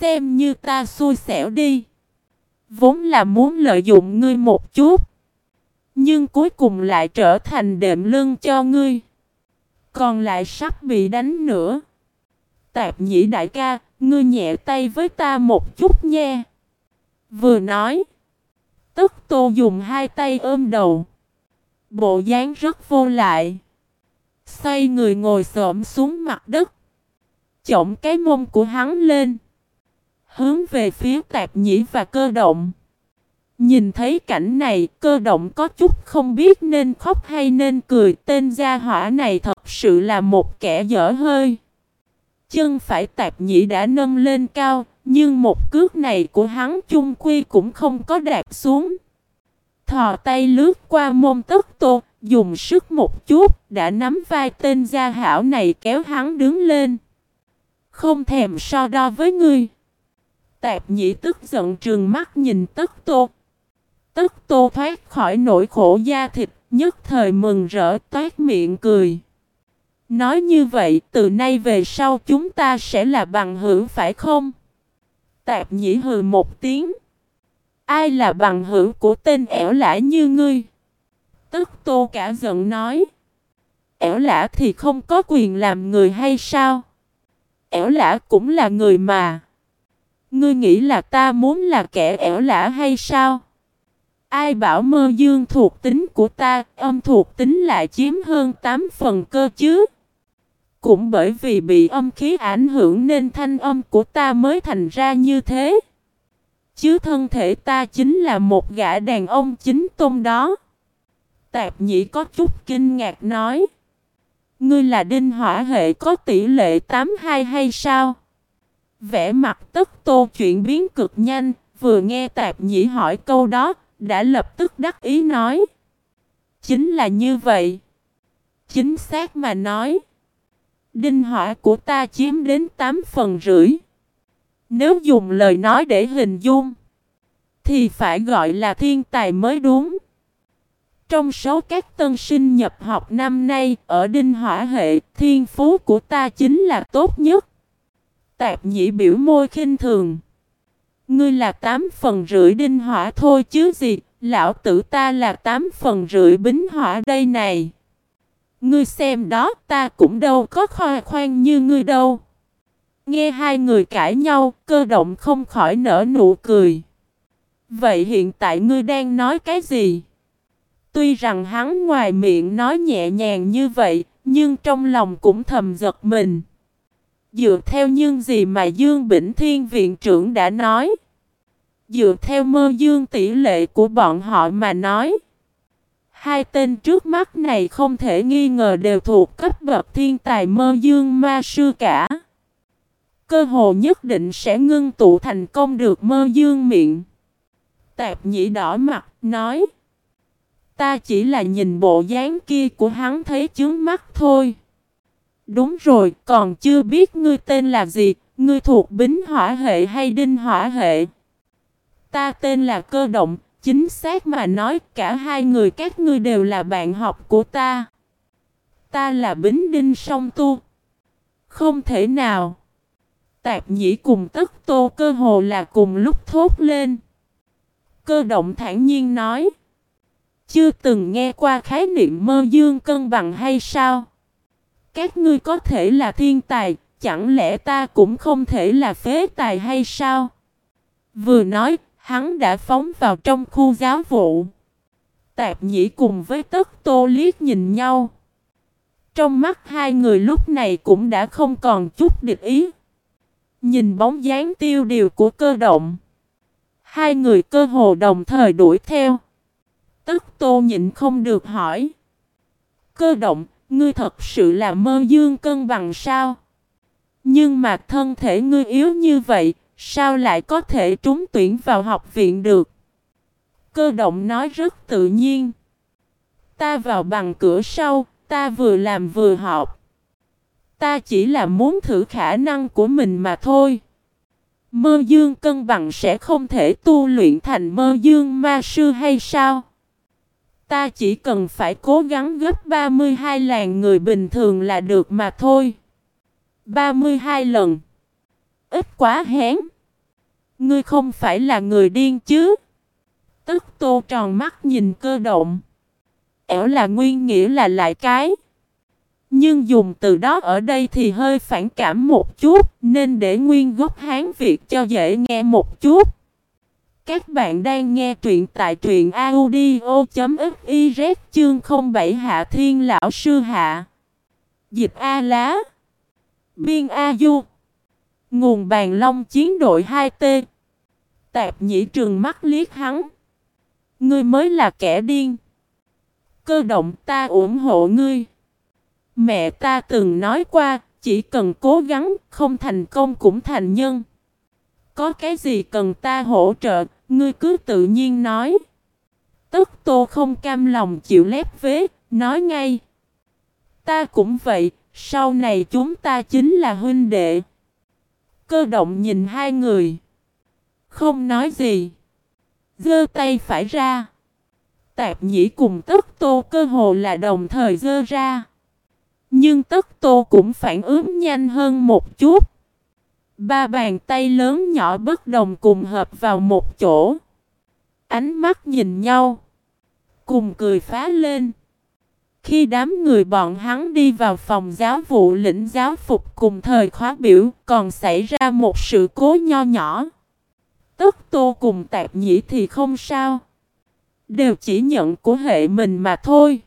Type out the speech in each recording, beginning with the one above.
Xem như ta xui xẻo đi. Vốn là muốn lợi dụng ngươi một chút. Nhưng cuối cùng lại trở thành đệm lưng cho ngươi. Còn lại sắp bị đánh nữa. Tạp nhĩ đại ca, ngươi nhẹ tay với ta một chút nha. Vừa nói. Tức tô dùng hai tay ôm đầu. Bộ dáng rất vô lại. Xoay người ngồi xổm xuống mặt đất. Chổng cái mông của hắn lên. Hướng về phía tạp nhĩ và cơ động. Nhìn thấy cảnh này, cơ động có chút không biết nên khóc hay nên cười. Tên gia hỏa này thật sự là một kẻ dở hơi. Chân phải tạp nhĩ đã nâng lên cao, nhưng một cước này của hắn chung quy cũng không có đạp xuống. Thò tay lướt qua môn tất tô, dùng sức một chút, đã nắm vai tên gia hảo này kéo hắn đứng lên. Không thèm so đo với ngươi. Tạp nhĩ tức giận trường mắt nhìn tất tô. Tất tô thoát khỏi nỗi khổ da thịt, nhất thời mừng rỡ toát miệng cười. Nói như vậy, từ nay về sau chúng ta sẽ là bằng hữu phải không? Tạp nhĩ hừ một tiếng. Ai là bằng hữu của tên ẻo lã như ngươi? Tức tô cả giận nói. Ẻo lã thì không có quyền làm người hay sao? Ẻo lã cũng là người mà. Ngươi nghĩ là ta muốn là kẻ ẻo lã hay sao? Ai bảo mơ dương thuộc tính của ta, âm thuộc tính lại chiếm hơn 8 phần cơ chứ? Cũng bởi vì bị âm khí ảnh hưởng nên thanh âm của ta mới thành ra như thế. Chứ thân thể ta chính là một gã đàn ông chính tôn đó. Tạp nhĩ có chút kinh ngạc nói. Ngươi là đinh hỏa hệ có tỷ lệ 82 hay sao? Vẽ mặt tất tô chuyển biến cực nhanh, vừa nghe tạp nhĩ hỏi câu đó, đã lập tức đắc ý nói. Chính là như vậy. Chính xác mà nói. Đinh hỏa của ta chiếm đến 8 phần rưỡi. Nếu dùng lời nói để hình dung, thì phải gọi là thiên tài mới đúng. Trong số các tân sinh nhập học năm nay, ở Đinh Hỏa hệ, thiên phú của ta chính là tốt nhất. Tạp nhĩ biểu môi khinh thường. Ngươi là tám phần rưỡi Đinh Hỏa thôi chứ gì, lão tử ta là tám phần rưỡi Bính Hỏa đây này. Ngươi xem đó, ta cũng đâu có khoa khoan như ngươi đâu. Nghe hai người cãi nhau, cơ động không khỏi nở nụ cười. Vậy hiện tại ngươi đang nói cái gì? Tuy rằng hắn ngoài miệng nói nhẹ nhàng như vậy, nhưng trong lòng cũng thầm giật mình. Dựa theo những gì mà Dương Bỉnh Thiên Viện trưởng đã nói. Dựa theo mơ dương tỷ lệ của bọn họ mà nói. Hai tên trước mắt này không thể nghi ngờ đều thuộc cấp bậc thiên tài mơ dương ma sư cả. Cơ hồ nhất định sẽ ngưng tụ thành công được mơ dương miệng. Tạp nhĩ đỏ mặt, nói. Ta chỉ là nhìn bộ dáng kia của hắn thấy chướng mắt thôi. Đúng rồi, còn chưa biết ngươi tên là gì, ngươi thuộc bính hỏa hệ hay đinh hỏa hệ. Ta tên là cơ động, chính xác mà nói cả hai người các ngươi đều là bạn học của ta. Ta là bính đinh song tu. Không thể nào. Tạp nhĩ cùng tất tô cơ hồ là cùng lúc thốt lên. Cơ động thản nhiên nói. Chưa từng nghe qua khái niệm mơ dương cân bằng hay sao? Các ngươi có thể là thiên tài, chẳng lẽ ta cũng không thể là phế tài hay sao? Vừa nói, hắn đã phóng vào trong khu giáo vụ. Tạp nhĩ cùng với tất tô liếc nhìn nhau. Trong mắt hai người lúc này cũng đã không còn chút địch ý. Nhìn bóng dáng tiêu điều của cơ động. Hai người cơ hồ đồng thời đuổi theo. Tức tô nhịn không được hỏi. Cơ động, ngươi thật sự là mơ dương cân bằng sao? Nhưng mà thân thể ngươi yếu như vậy, sao lại có thể trúng tuyển vào học viện được? Cơ động nói rất tự nhiên. Ta vào bằng cửa sau, ta vừa làm vừa học. Ta chỉ là muốn thử khả năng của mình mà thôi. Mơ dương cân bằng sẽ không thể tu luyện thành mơ dương ma sư hay sao? Ta chỉ cần phải cố gắng gấp 32 làng người bình thường là được mà thôi. 32 lần. Ít quá hén. Ngươi không phải là người điên chứ? Tức tô tròn mắt nhìn cơ động. Ẻo là nguyên nghĩa là lại cái. Nhưng dùng từ đó ở đây thì hơi phản cảm một chút, nên để nguyên gốc Hán Việt cho dễ nghe một chút. Các bạn đang nghe truyện tại truyện audio.fiz chương 07 Hạ Thiên Lão Sư Hạ. Dịch A Lá. Biên A Du. Nguồn bàn long chiến đội 2T. Tạp nhĩ trường mắt liếc hắn. Ngươi mới là kẻ điên. Cơ động ta ủng hộ ngươi. Mẹ ta từng nói qua, chỉ cần cố gắng, không thành công cũng thành nhân. Có cái gì cần ta hỗ trợ, ngươi cứ tự nhiên nói. Tức tô không cam lòng chịu lép vế, nói ngay. Ta cũng vậy, sau này chúng ta chính là huynh đệ. Cơ động nhìn hai người. Không nói gì. Dơ tay phải ra. Tạp nhĩ cùng tức tô cơ hồ là đồng thời dơ ra. Nhưng tức tô cũng phản ứng nhanh hơn một chút. Ba bàn tay lớn nhỏ bất đồng cùng hợp vào một chỗ. Ánh mắt nhìn nhau. Cùng cười phá lên. Khi đám người bọn hắn đi vào phòng giáo vụ lĩnh giáo phục cùng thời khóa biểu, còn xảy ra một sự cố nho nhỏ. Tất tô cùng tạp nhĩ thì không sao. Đều chỉ nhận của hệ mình mà thôi.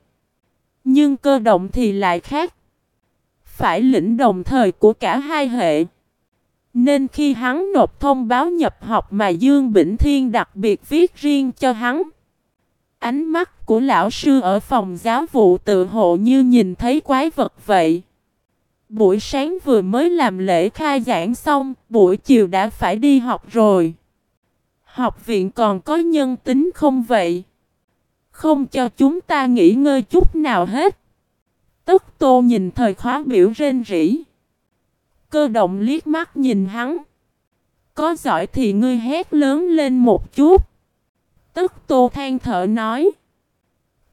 Nhưng cơ động thì lại khác. Phải lĩnh đồng thời của cả hai hệ. Nên khi hắn nộp thông báo nhập học mà Dương Bỉnh Thiên đặc biệt viết riêng cho hắn. Ánh mắt của lão sư ở phòng giáo vụ tự hộ như nhìn thấy quái vật vậy. Buổi sáng vừa mới làm lễ khai giảng xong, buổi chiều đã phải đi học rồi. Học viện còn có nhân tính không vậy? Không cho chúng ta nghỉ ngơi chút nào hết. Tức tô nhìn thời khóa biểu rên rỉ. Cơ động liếc mắt nhìn hắn. Có giỏi thì ngươi hét lớn lên một chút. Tức tô than thở nói.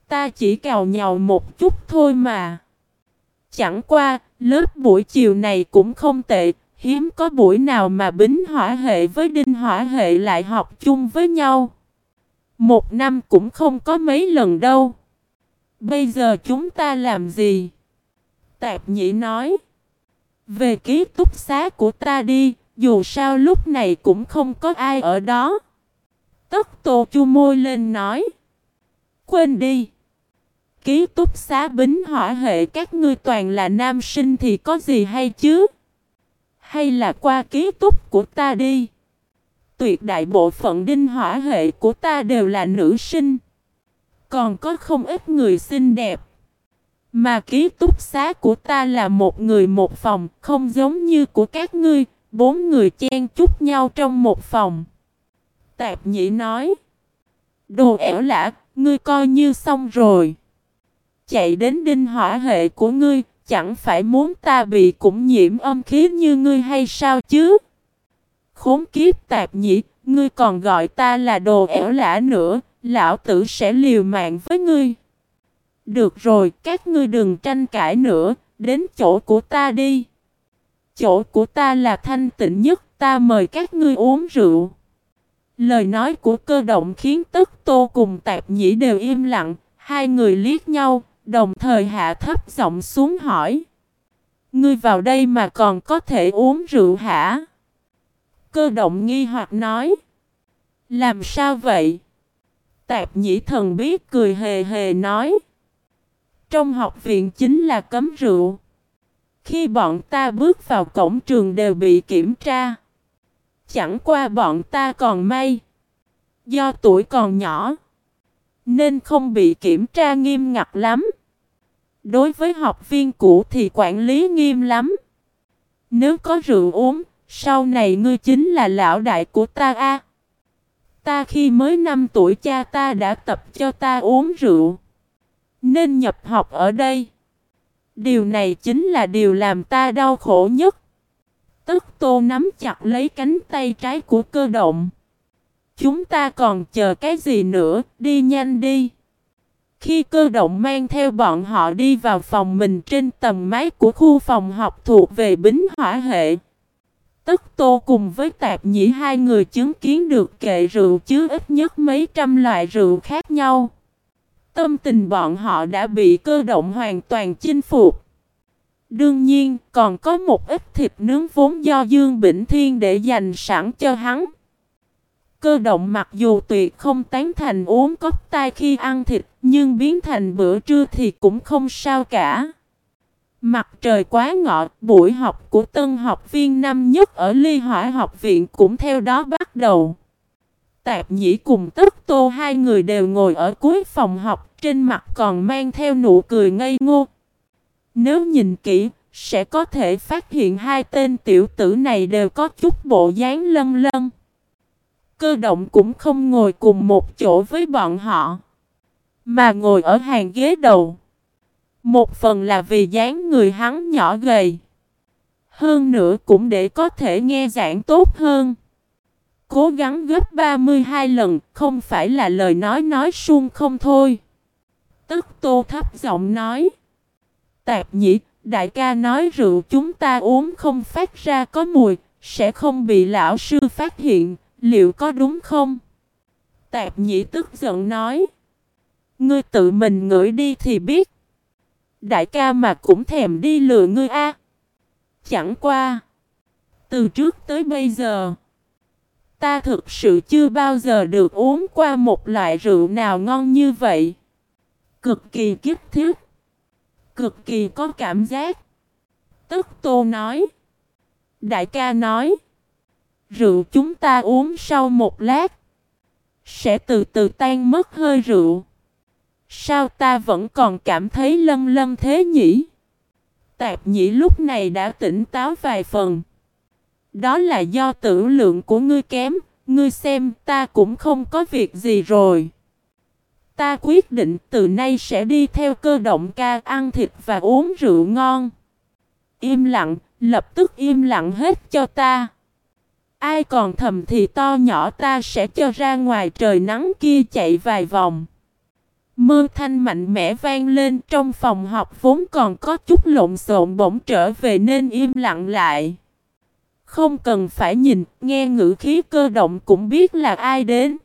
Ta chỉ cào nhào một chút thôi mà. Chẳng qua, lớp buổi chiều này cũng không tệ. Hiếm có buổi nào mà bính hỏa hệ với đinh hỏa hệ lại học chung với nhau. Một năm cũng không có mấy lần đâu. Bây giờ chúng ta làm gì? Tạp nhĩ nói. Về ký túc xá của ta đi, dù sao lúc này cũng không có ai ở đó. Tất tô chu môi lên nói. Quên đi. Ký túc xá bính hỏa hệ các ngươi toàn là nam sinh thì có gì hay chứ? Hay là qua ký túc của ta đi? Tuyệt đại bộ phận đinh hỏa hệ của ta đều là nữ sinh. Còn có không ít người xinh đẹp. Mà ký túc xá của ta là một người một phòng, không giống như của các ngươi, bốn người chen chúc nhau trong một phòng. Tạp nhĩ nói. Đồ ẻo lã, ngươi coi như xong rồi. Chạy đến đinh hỏa hệ của ngươi, chẳng phải muốn ta bị cũng nhiễm âm khí như ngươi hay sao chứ? Khốn kiếp tạp nhĩ, ngươi còn gọi ta là đồ ẻo lã nữa, lão tử sẽ liều mạng với ngươi. Được rồi, các ngươi đừng tranh cãi nữa, đến chỗ của ta đi. Chỗ của ta là thanh tịnh nhất, ta mời các ngươi uống rượu. Lời nói của cơ động khiến tất tô cùng tạp nhĩ đều im lặng, hai người liếc nhau, đồng thời hạ thấp giọng xuống hỏi. Ngươi vào đây mà còn có thể uống rượu hả? Cơ động nghi hoặc nói. Làm sao vậy? Tạp nhĩ thần biết cười hề hề nói. Trong học viện chính là cấm rượu. Khi bọn ta bước vào cổng trường đều bị kiểm tra. Chẳng qua bọn ta còn may. Do tuổi còn nhỏ. Nên không bị kiểm tra nghiêm ngặt lắm. Đối với học viên cũ thì quản lý nghiêm lắm. Nếu có rượu uống, sau này ngươi chính là lão đại của ta a. Ta khi mới 5 tuổi cha ta đã tập cho ta uống rượu. Nên nhập học ở đây. Điều này chính là điều làm ta đau khổ nhất. Tức tô nắm chặt lấy cánh tay trái của cơ động. Chúng ta còn chờ cái gì nữa, đi nhanh đi. Khi cơ động mang theo bọn họ đi vào phòng mình trên tầng mái của khu phòng học thuộc về bính hỏa hệ. tức tô cùng với tạp nhĩ hai người chứng kiến được kệ rượu chứa ít nhất mấy trăm loại rượu khác nhau. Tâm tình bọn họ đã bị cơ động hoàn toàn chinh phục. Đương nhiên, còn có một ít thịt nướng vốn do Dương Bỉnh Thiên để dành sẵn cho hắn. Cơ động mặc dù tuyệt không tán thành uống cốc tai khi ăn thịt, nhưng biến thành bữa trưa thì cũng không sao cả. Mặt trời quá ngọ, buổi học của tân học viên năm nhất ở Ly Hỏa học viện cũng theo đó bắt đầu. Tạp nhĩ cùng tất tô hai người đều ngồi ở cuối phòng học, trên mặt còn mang theo nụ cười ngây ngô. Nếu nhìn kỹ, sẽ có thể phát hiện hai tên tiểu tử này đều có chút bộ dáng lân lân. Cơ động cũng không ngồi cùng một chỗ với bọn họ, mà ngồi ở hàng ghế đầu. Một phần là vì dáng người hắn nhỏ gầy. Hơn nữa cũng để có thể nghe giảng tốt hơn. Cố gắng gấp 32 lần không phải là lời nói nói suông không thôi. Tức tô thấp giọng nói. Tạp nhĩ, đại ca nói rượu chúng ta uống không phát ra có mùi, sẽ không bị lão sư phát hiện, liệu có đúng không? Tạp nhĩ tức giận nói. Ngươi tự mình ngửi đi thì biết. Đại ca mà cũng thèm đi lừa ngươi a. Chẳng qua. Từ trước tới bây giờ. Ta thực sự chưa bao giờ được uống qua một loại rượu nào ngon như vậy. Cực kỳ kiếp thiết. Cực kỳ có cảm giác. Tức tô nói. Đại ca nói. Rượu chúng ta uống sau một lát. Sẽ từ từ tan mất hơi rượu. Sao ta vẫn còn cảm thấy lâm lâm thế nhỉ? Tạp nhĩ lúc này đã tỉnh táo vài phần. Đó là do tử lượng của ngươi kém, ngươi xem ta cũng không có việc gì rồi. Ta quyết định từ nay sẽ đi theo cơ động ca ăn thịt và uống rượu ngon. Im lặng, lập tức im lặng hết cho ta. Ai còn thầm thì to nhỏ ta sẽ cho ra ngoài trời nắng kia chạy vài vòng. Mơ thanh mạnh mẽ vang lên trong phòng học vốn còn có chút lộn xộn bỗng trở về nên im lặng lại. Không cần phải nhìn, nghe ngữ khí cơ động cũng biết là ai đến.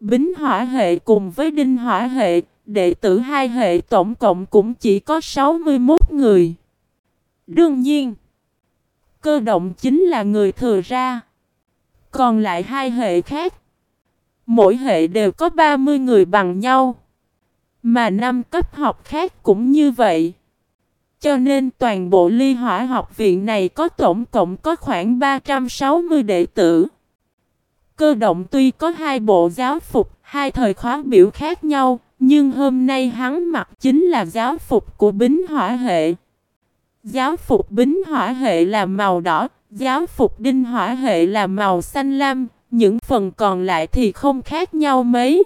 Bính hỏa hệ cùng với đinh hỏa hệ, đệ tử hai hệ tổng cộng cũng chỉ có 61 người. Đương nhiên, cơ động chính là người thừa ra. Còn lại hai hệ khác, mỗi hệ đều có 30 người bằng nhau. Mà năm cấp học khác cũng như vậy. Cho nên toàn bộ ly hỏa học viện này có tổng cộng có khoảng 360 đệ tử. Cơ động tuy có hai bộ giáo phục, hai thời khóa biểu khác nhau, nhưng hôm nay hắn mặc chính là giáo phục của bính hỏa hệ. Giáo phục bính hỏa hệ là màu đỏ, giáo phục đinh hỏa hệ là màu xanh lam, những phần còn lại thì không khác nhau mấy.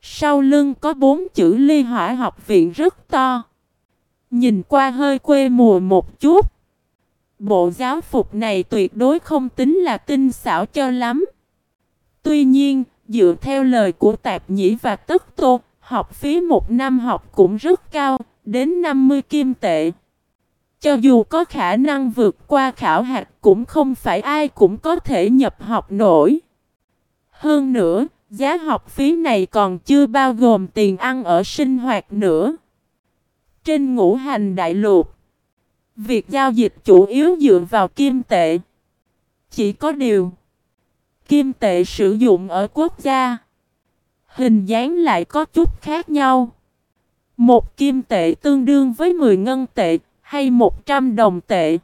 Sau lưng có bốn chữ ly hỏa học viện rất to. Nhìn qua hơi quê mùa một chút. Bộ giáo phục này tuyệt đối không tính là tinh xảo cho lắm. Tuy nhiên, dựa theo lời của Tạp Nhĩ và Tất Tô, học phí một năm học cũng rất cao, đến 50 kim tệ. Cho dù có khả năng vượt qua khảo hạt cũng không phải ai cũng có thể nhập học nổi. Hơn nữa, Giá học phí này còn chưa bao gồm tiền ăn ở sinh hoạt nữa. Trên ngũ hành đại lục, việc giao dịch chủ yếu dựa vào kim tệ. Chỉ có điều, kim tệ sử dụng ở quốc gia, hình dáng lại có chút khác nhau. Một kim tệ tương đương với 10 ngân tệ hay 100 đồng tệ.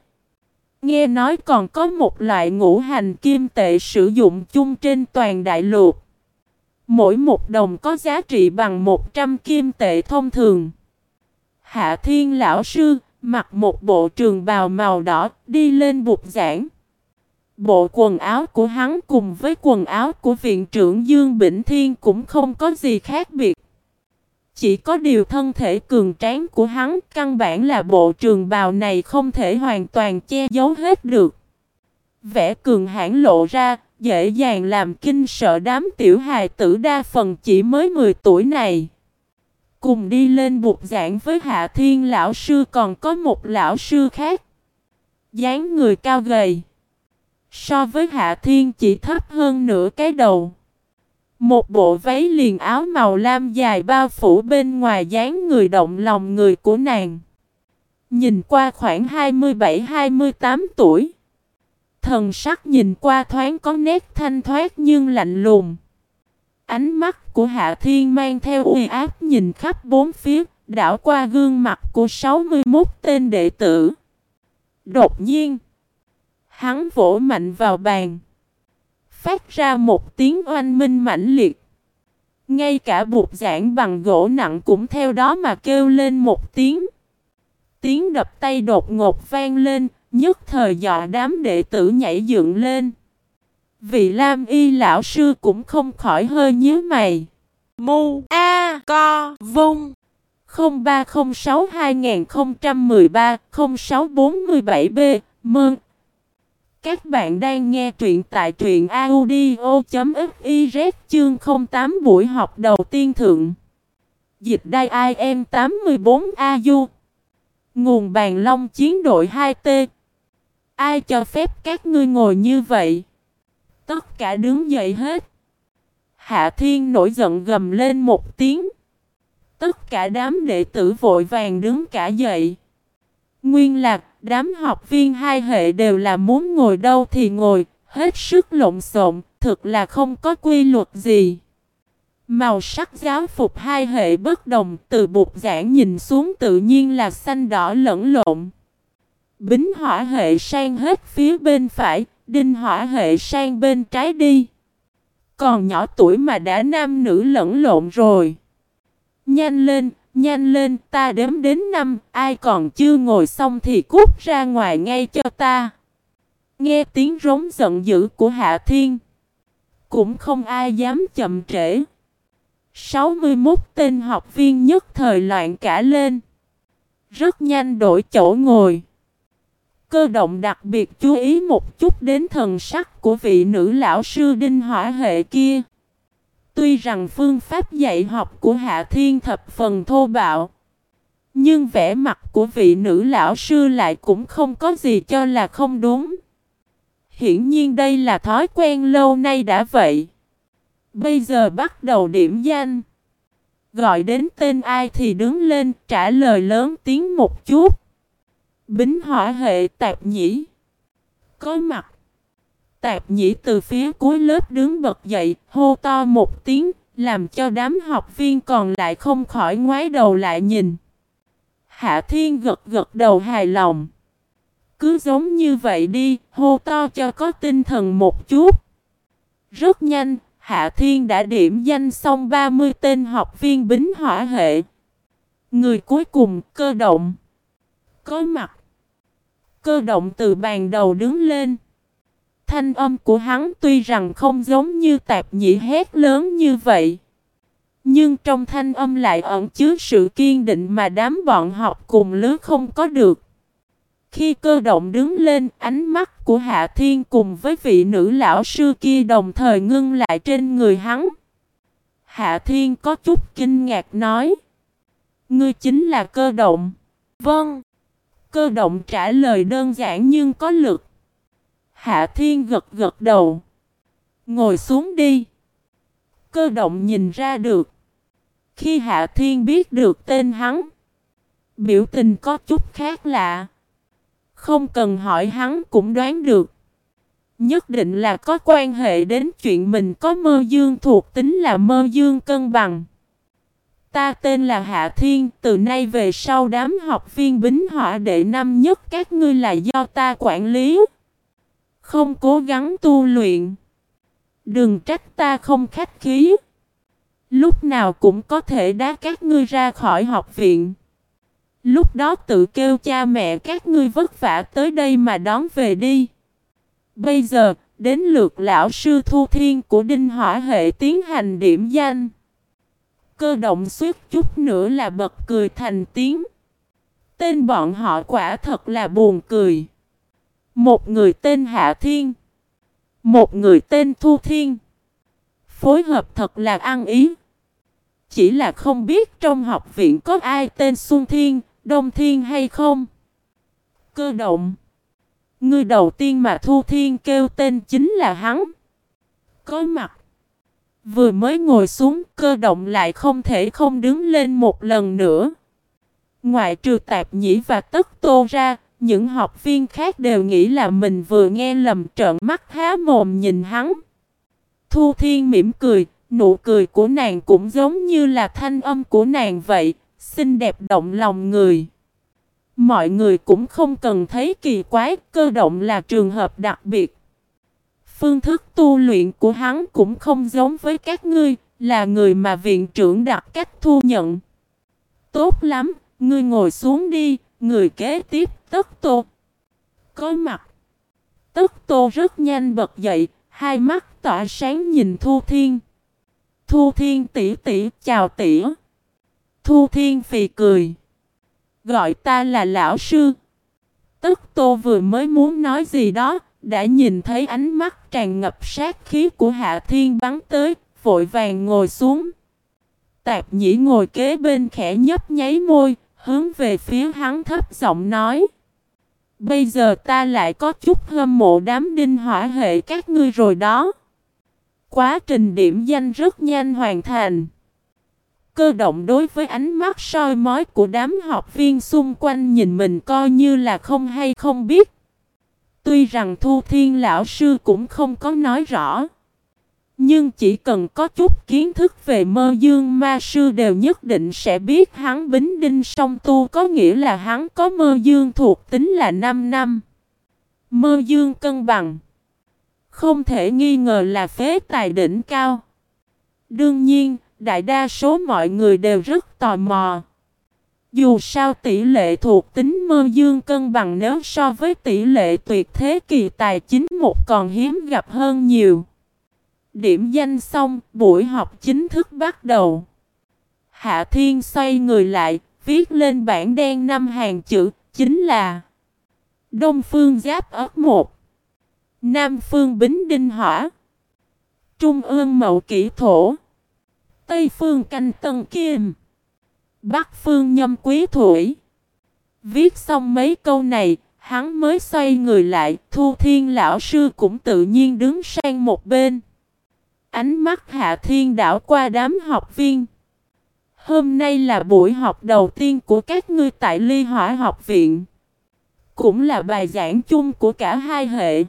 Nghe nói còn có một loại ngũ hành kim tệ sử dụng chung trên toàn đại lục. Mỗi một đồng có giá trị bằng 100 kim tệ thông thường. Hạ Thiên Lão Sư mặc một bộ trường bào màu đỏ đi lên bục giảng. Bộ quần áo của hắn cùng với quần áo của viện trưởng Dương Bỉnh Thiên cũng không có gì khác biệt. Chỉ có điều thân thể cường tráng của hắn căn bản là bộ trường bào này không thể hoàn toàn che giấu hết được. Vẻ cường hãn lộ ra, dễ dàng làm kinh sợ đám tiểu hài tử đa phần chỉ mới 10 tuổi này. Cùng đi lên bục giảng với Hạ Thiên lão sư còn có một lão sư khác. dáng người cao gầy. So với Hạ Thiên chỉ thấp hơn nửa cái đầu. Một bộ váy liền áo màu lam dài bao phủ bên ngoài dáng người động lòng người của nàng. Nhìn qua khoảng 27-28 tuổi. Thần sắc nhìn qua thoáng có nét thanh thoát nhưng lạnh lùng. Ánh mắt của Hạ Thiên mang theo uy áp nhìn khắp bốn phía, đảo qua gương mặt của 61 tên đệ tử. Đột nhiên, hắn vỗ mạnh vào bàn, phát ra một tiếng oanh minh mãnh liệt. Ngay cả buộc giảng bằng gỗ nặng cũng theo đó mà kêu lên một tiếng. Tiếng đập tay đột ngột vang lên, nhất thời dọa đám đệ tử nhảy dựng lên. Vị Lam Y lão sư cũng không khỏi hơi nhíu mày. Mu A Co Vung 0306 2013 0647 B Mơn các bạn đang nghe truyện tại truyện audio.fiz chương 08 buổi học đầu tiên thượng. Dịch đai IM 84AU Nguồn bàn long chiến đội 2T Ai cho phép các ngươi ngồi như vậy? Tất cả đứng dậy hết. Hạ Thiên nổi giận gầm lên một tiếng. Tất cả đám đệ tử vội vàng đứng cả dậy. Nguyên lạc, đám học viên hai hệ đều là muốn ngồi đâu thì ngồi, hết sức lộn xộn, thực là không có quy luật gì. Màu sắc giáo phục hai hệ bất đồng, từ bục giảng nhìn xuống tự nhiên là xanh đỏ lẫn lộn. Bính hỏa hệ sang hết phía bên phải, đinh hỏa hệ sang bên trái đi. Còn nhỏ tuổi mà đã nam nữ lẫn lộn rồi. Nhanh lên, nhanh lên, ta đếm đến năm, ai còn chưa ngồi xong thì cút ra ngoài ngay cho ta. Nghe tiếng rống giận dữ của Hạ Thiên. Cũng không ai dám chậm trễ. 61 tên học viên nhất thời loạn cả lên. Rất nhanh đổi chỗ ngồi. Cơ động đặc biệt chú ý một chút đến thần sắc của vị nữ lão sư đinh hỏa hệ kia. Tuy rằng phương pháp dạy học của Hạ Thiên thập phần thô bạo. Nhưng vẻ mặt của vị nữ lão sư lại cũng không có gì cho là không đúng. Hiển nhiên đây là thói quen lâu nay đã vậy. Bây giờ bắt đầu điểm danh. Gọi đến tên ai thì đứng lên, trả lời lớn tiếng một chút. Bính hỏa hệ tạp nhĩ. Có mặt. Tạp nhĩ từ phía cuối lớp đứng bật dậy, hô to một tiếng, làm cho đám học viên còn lại không khỏi ngoái đầu lại nhìn. Hạ Thiên gật gật đầu hài lòng. Cứ giống như vậy đi, hô to cho có tinh thần một chút. Rất nhanh, Hạ Thiên đã điểm danh xong 30 tên học viên bính hỏa hệ. Người cuối cùng, cơ động. Có mặt. Cơ động từ bàn đầu đứng lên. Thanh âm của hắn tuy rằng không giống như tạp nhị hét lớn như vậy. Nhưng trong thanh âm lại ẩn chứa sự kiên định mà đám bọn học cùng lứa không có được. Khi cơ động đứng lên, ánh mắt của Hạ Thiên cùng với vị nữ lão sư kia đồng thời ngưng lại trên người hắn. Hạ Thiên có chút kinh ngạc nói. Ngươi chính là cơ động. Vâng. Cơ động trả lời đơn giản nhưng có lực. Hạ Thiên gật gật đầu. Ngồi xuống đi. Cơ động nhìn ra được. Khi Hạ Thiên biết được tên hắn. Biểu tình có chút khác lạ. Không cần hỏi hắn cũng đoán được. Nhất định là có quan hệ đến chuyện mình có mơ dương thuộc tính là mơ dương cân bằng. Ta tên là Hạ Thiên, từ nay về sau đám học viên bính họa đệ năm nhất các ngươi là do ta quản lý. Không cố gắng tu luyện. Đừng trách ta không khách khí. Lúc nào cũng có thể đá các ngươi ra khỏi học viện. Lúc đó tự kêu cha mẹ các ngươi vất vả tới đây mà đón về đi. Bây giờ, đến lượt lão sư Thu Thiên của Đinh Hỏa Hệ tiến hành điểm danh. Cơ động suýt chút nữa là bật cười thành tiếng. Tên bọn họ quả thật là buồn cười. Một người tên Hạ Thiên. Một người tên Thu Thiên. Phối hợp thật là ăn ý. Chỉ là không biết trong học viện có ai tên Xuân Thiên, Đông Thiên hay không. Cơ động. Người đầu tiên mà Thu Thiên kêu tên chính là hắn. Có mặt. Vừa mới ngồi xuống cơ động lại không thể không đứng lên một lần nữa. Ngoại trừ tạp nhĩ và tất tô ra, những học viên khác đều nghĩ là mình vừa nghe lầm trợn mắt há mồm nhìn hắn. Thu Thiên mỉm cười, nụ cười của nàng cũng giống như là thanh âm của nàng vậy, xinh đẹp động lòng người. Mọi người cũng không cần thấy kỳ quái, cơ động là trường hợp đặc biệt. Phương thức tu luyện của hắn cũng không giống với các ngươi, là người mà viện trưởng đặt cách thu nhận. Tốt lắm, ngươi ngồi xuống đi, người kế tiếp, tất tô. Có mặt. Tất tô rất nhanh bật dậy, hai mắt tỏa sáng nhìn Thu Thiên. Thu Thiên tỷ tỷ, chào tỷ. Thu Thiên phì cười. Gọi ta là lão sư. Tất tô vừa mới muốn nói gì đó, đã nhìn thấy ánh mắt tràn ngập sát khí của Hạ Thiên bắn tới, vội vàng ngồi xuống. Tạp nhĩ ngồi kế bên khẽ nhấp nháy môi, hướng về phía hắn thấp giọng nói. Bây giờ ta lại có chút hâm mộ đám đinh hỏa hệ các ngươi rồi đó. Quá trình điểm danh rất nhanh hoàn thành. Cơ động đối với ánh mắt soi mói của đám học viên xung quanh nhìn mình coi như là không hay không biết. Tuy rằng Thu Thiên Lão Sư cũng không có nói rõ. Nhưng chỉ cần có chút kiến thức về mơ dương ma sư đều nhất định sẽ biết hắn bính đinh song tu có nghĩa là hắn có mơ dương thuộc tính là 5 năm. Mơ dương cân bằng. Không thể nghi ngờ là phế tài đỉnh cao. Đương nhiên, đại đa số mọi người đều rất tò mò. Dù sao tỷ lệ thuộc tính mơ dương cân bằng nếu so với tỷ lệ tuyệt thế kỳ tài chính một còn hiếm gặp hơn nhiều. Điểm danh xong, buổi học chính thức bắt đầu. Hạ Thiên xoay người lại, viết lên bảng đen năm hàng chữ, chính là Đông Phương Giáp ớt 1 Nam Phương Bính Đinh Hỏa Trung ương Mậu Kỷ Thổ Tây Phương Canh Tân Kim Bắc Phương Nhâm Quý Thủy Viết xong mấy câu này, hắn mới xoay người lại, Thu Thiên Lão Sư cũng tự nhiên đứng sang một bên. Ánh mắt Hạ Thiên đảo qua đám học viên. Hôm nay là buổi học đầu tiên của các ngươi tại Ly Hỏa học viện. Cũng là bài giảng chung của cả hai hệ.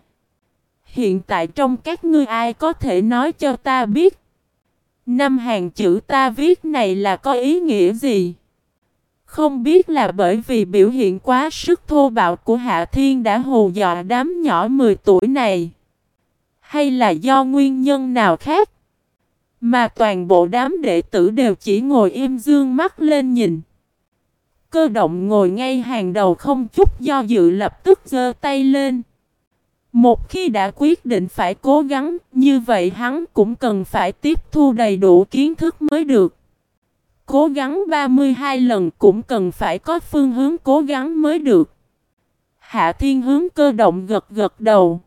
Hiện tại trong các ngươi ai có thể nói cho ta biết. Năm hàng chữ ta viết này là có ý nghĩa gì? Không biết là bởi vì biểu hiện quá sức thô bạo của Hạ Thiên đã hù dọa đám nhỏ 10 tuổi này. Hay là do nguyên nhân nào khác? Mà toàn bộ đám đệ tử đều chỉ ngồi im dương mắt lên nhìn. Cơ động ngồi ngay hàng đầu không chút do dự lập tức giơ tay lên. Một khi đã quyết định phải cố gắng, như vậy hắn cũng cần phải tiếp thu đầy đủ kiến thức mới được. Cố gắng 32 lần cũng cần phải có phương hướng cố gắng mới được. Hạ thiên hướng cơ động gật gật đầu.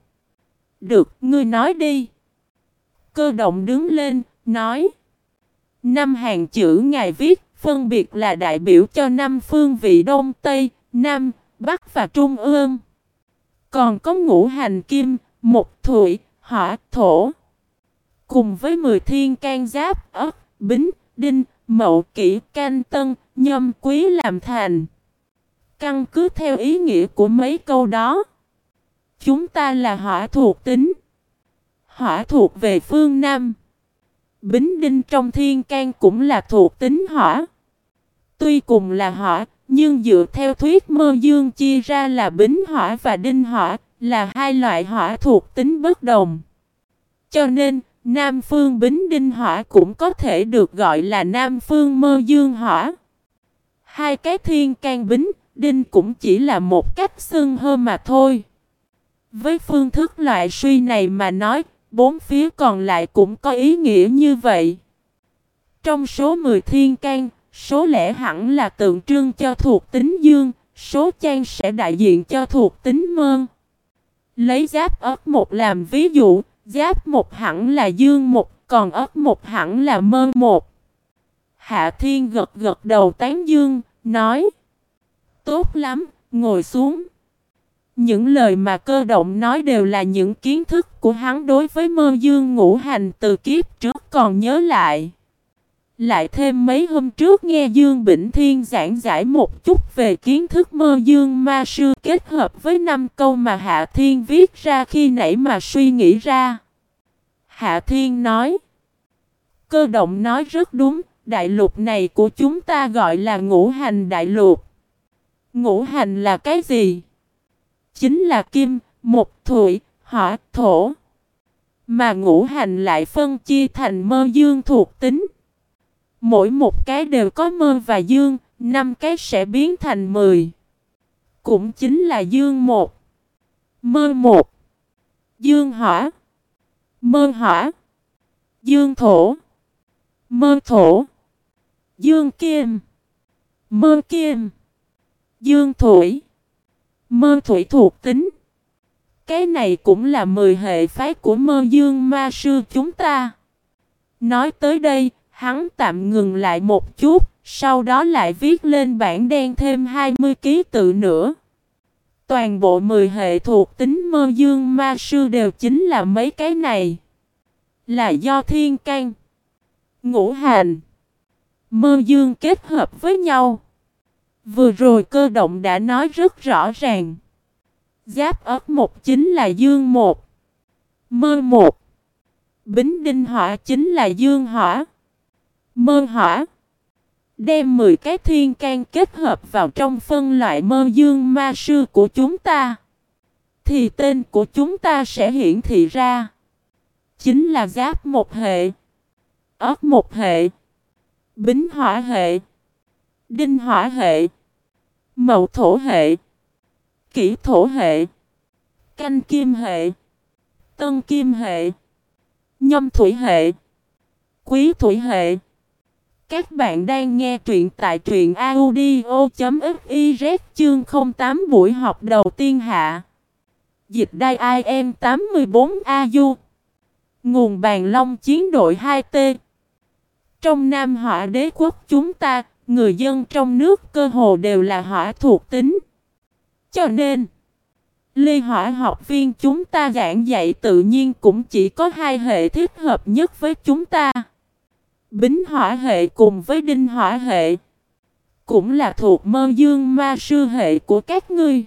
Được, ngươi nói đi. Cơ động đứng lên, nói. Năm hàng chữ ngài viết, phân biệt là đại biểu cho năm phương vị Đông, Tây, Nam, Bắc và Trung ương. Còn có ngũ hành kim, một thủy, hỏa, thổ. Cùng với 10 thiên can giáp, ất, bính, đinh, mậu kỷ, can tân, nhâm quý làm thành. Căn cứ theo ý nghĩa của mấy câu đó. Chúng ta là hỏa thuộc tính. Hỏa thuộc về phương Nam. Bính đinh trong thiên can cũng là thuộc tính hỏa. Tuy cùng là hỏa, nhưng dựa theo thuyết mơ dương chia ra là bính hỏa và đinh hỏa, là hai loại hỏa thuộc tính bất đồng. Cho nên, Nam phương bính đinh hỏa cũng có thể được gọi là Nam phương mơ dương hỏa. Hai cái thiên can bính, đinh cũng chỉ là một cách xưng hơn mà thôi. Với phương thức loại suy này mà nói, bốn phía còn lại cũng có ý nghĩa như vậy. Trong số 10 thiên can, số lẻ hẳn là tượng trưng cho thuộc tính dương, số chan sẽ đại diện cho thuộc tính mơn. Lấy giáp ớt một làm ví dụ, giáp một hẳn là dương một, còn ớt một hẳn là mơn một. Hạ thiên gật gật đầu tán dương, nói Tốt lắm, ngồi xuống. Những lời mà cơ động nói đều là những kiến thức của hắn đối với mơ dương ngũ hành từ kiếp trước còn nhớ lại. Lại thêm mấy hôm trước nghe Dương Bỉnh Thiên giảng giải một chút về kiến thức mơ dương ma sư kết hợp với năm câu mà Hạ Thiên viết ra khi nãy mà suy nghĩ ra. Hạ Thiên nói. Cơ động nói rất đúng, đại lục này của chúng ta gọi là ngũ hành đại lục. Ngũ hành là cái gì? Chính là kim, mộc, thủy, hỏa, thổ. Mà ngũ hành lại phân chia thành mơ dương thuộc tính. Mỗi một cái đều có mơ và dương, năm cái sẽ biến thành mười. Cũng chính là dương một, mơ một, dương hỏa, mơ hỏa, dương thổ, mơ thổ, dương kim, mơ kim, dương thủy, mơ thủy thuộc tính. Cái này cũng là mười hệ phái của mơ dương ma sư chúng ta. Nói tới đây, Hắn tạm ngừng lại một chút, sau đó lại viết lên bảng đen thêm 20 ký tự nữa. Toàn bộ 10 hệ thuộc tính mơ dương ma sư đều chính là mấy cái này. Là do thiên can, ngũ hành, mơ dương kết hợp với nhau. Vừa rồi cơ động đã nói rất rõ ràng. Giáp ớt một chính là dương một, mơ một, bính đinh hỏa chính là dương hỏa. Mơ hỏa. Đem 10 cái thiên can kết hợp vào trong phân loại mơ dương ma sư của chúng ta. Thì tên của chúng ta sẽ hiển thị ra. Chính là giáp một hệ. Ất một hệ. Bính hỏa hệ. Đinh hỏa hệ. Mậu thổ hệ. Kỷ thổ hệ. Canh kim hệ. Tân kim hệ. Nhâm thủy hệ. Quý thủy hệ. Các bạn đang nghe truyện tại truyện audio.fiz chương 08 buổi học đầu tiên hạ. Dịch đai IM 814AU Nguồn bàn long chiến đội 2T Trong Nam Họa đế quốc chúng ta, người dân trong nước cơ hồ đều là hỏa thuộc tính. Cho nên, ly hỏa học viên chúng ta giảng dạy tự nhiên cũng chỉ có hai hệ thích hợp nhất với chúng ta. Bính hỏa hệ cùng với đinh hỏa hệ Cũng là thuộc mơ dương ma sư hệ của các ngươi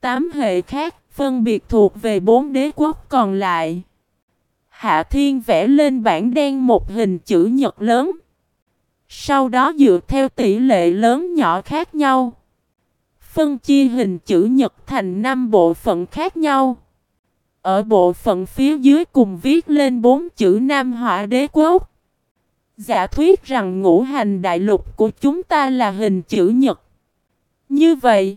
Tám hệ khác phân biệt thuộc về bốn đế quốc còn lại Hạ thiên vẽ lên bảng đen một hình chữ nhật lớn sau đó dựa theo tỷ lệ lớn nhỏ khác nhau Phân chia hình chữ nhật thành năm bộ phận khác nhau Ở bộ phận phía dưới cùng viết lên bốn chữ Nam Hỏa Đế Quốc Giả thuyết rằng ngũ hành đại lục của chúng ta là hình chữ nhật. Như vậy,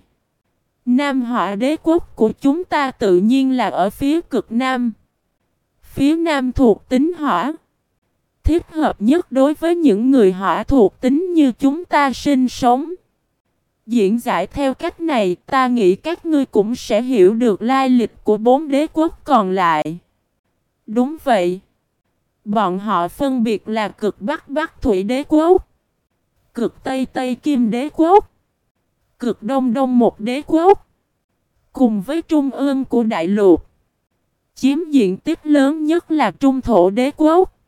Nam Hỏa đế quốc của chúng ta tự nhiên là ở phía cực Nam. Phía Nam thuộc tính hỏa. Thích hợp nhất đối với những người hỏa thuộc tính như chúng ta sinh sống. Diễn giải theo cách này ta nghĩ các ngươi cũng sẽ hiểu được lai lịch của bốn đế quốc còn lại. Đúng vậy. Bọn họ phân biệt là cực Bắc Bắc Thủy Đế Quốc, cực Tây Tây Kim Đế Quốc, cực Đông Đông Một Đế Quốc, cùng với trung ương của đại lục. Chiếm diện tích lớn nhất là Trung Thổ Đế Quốc.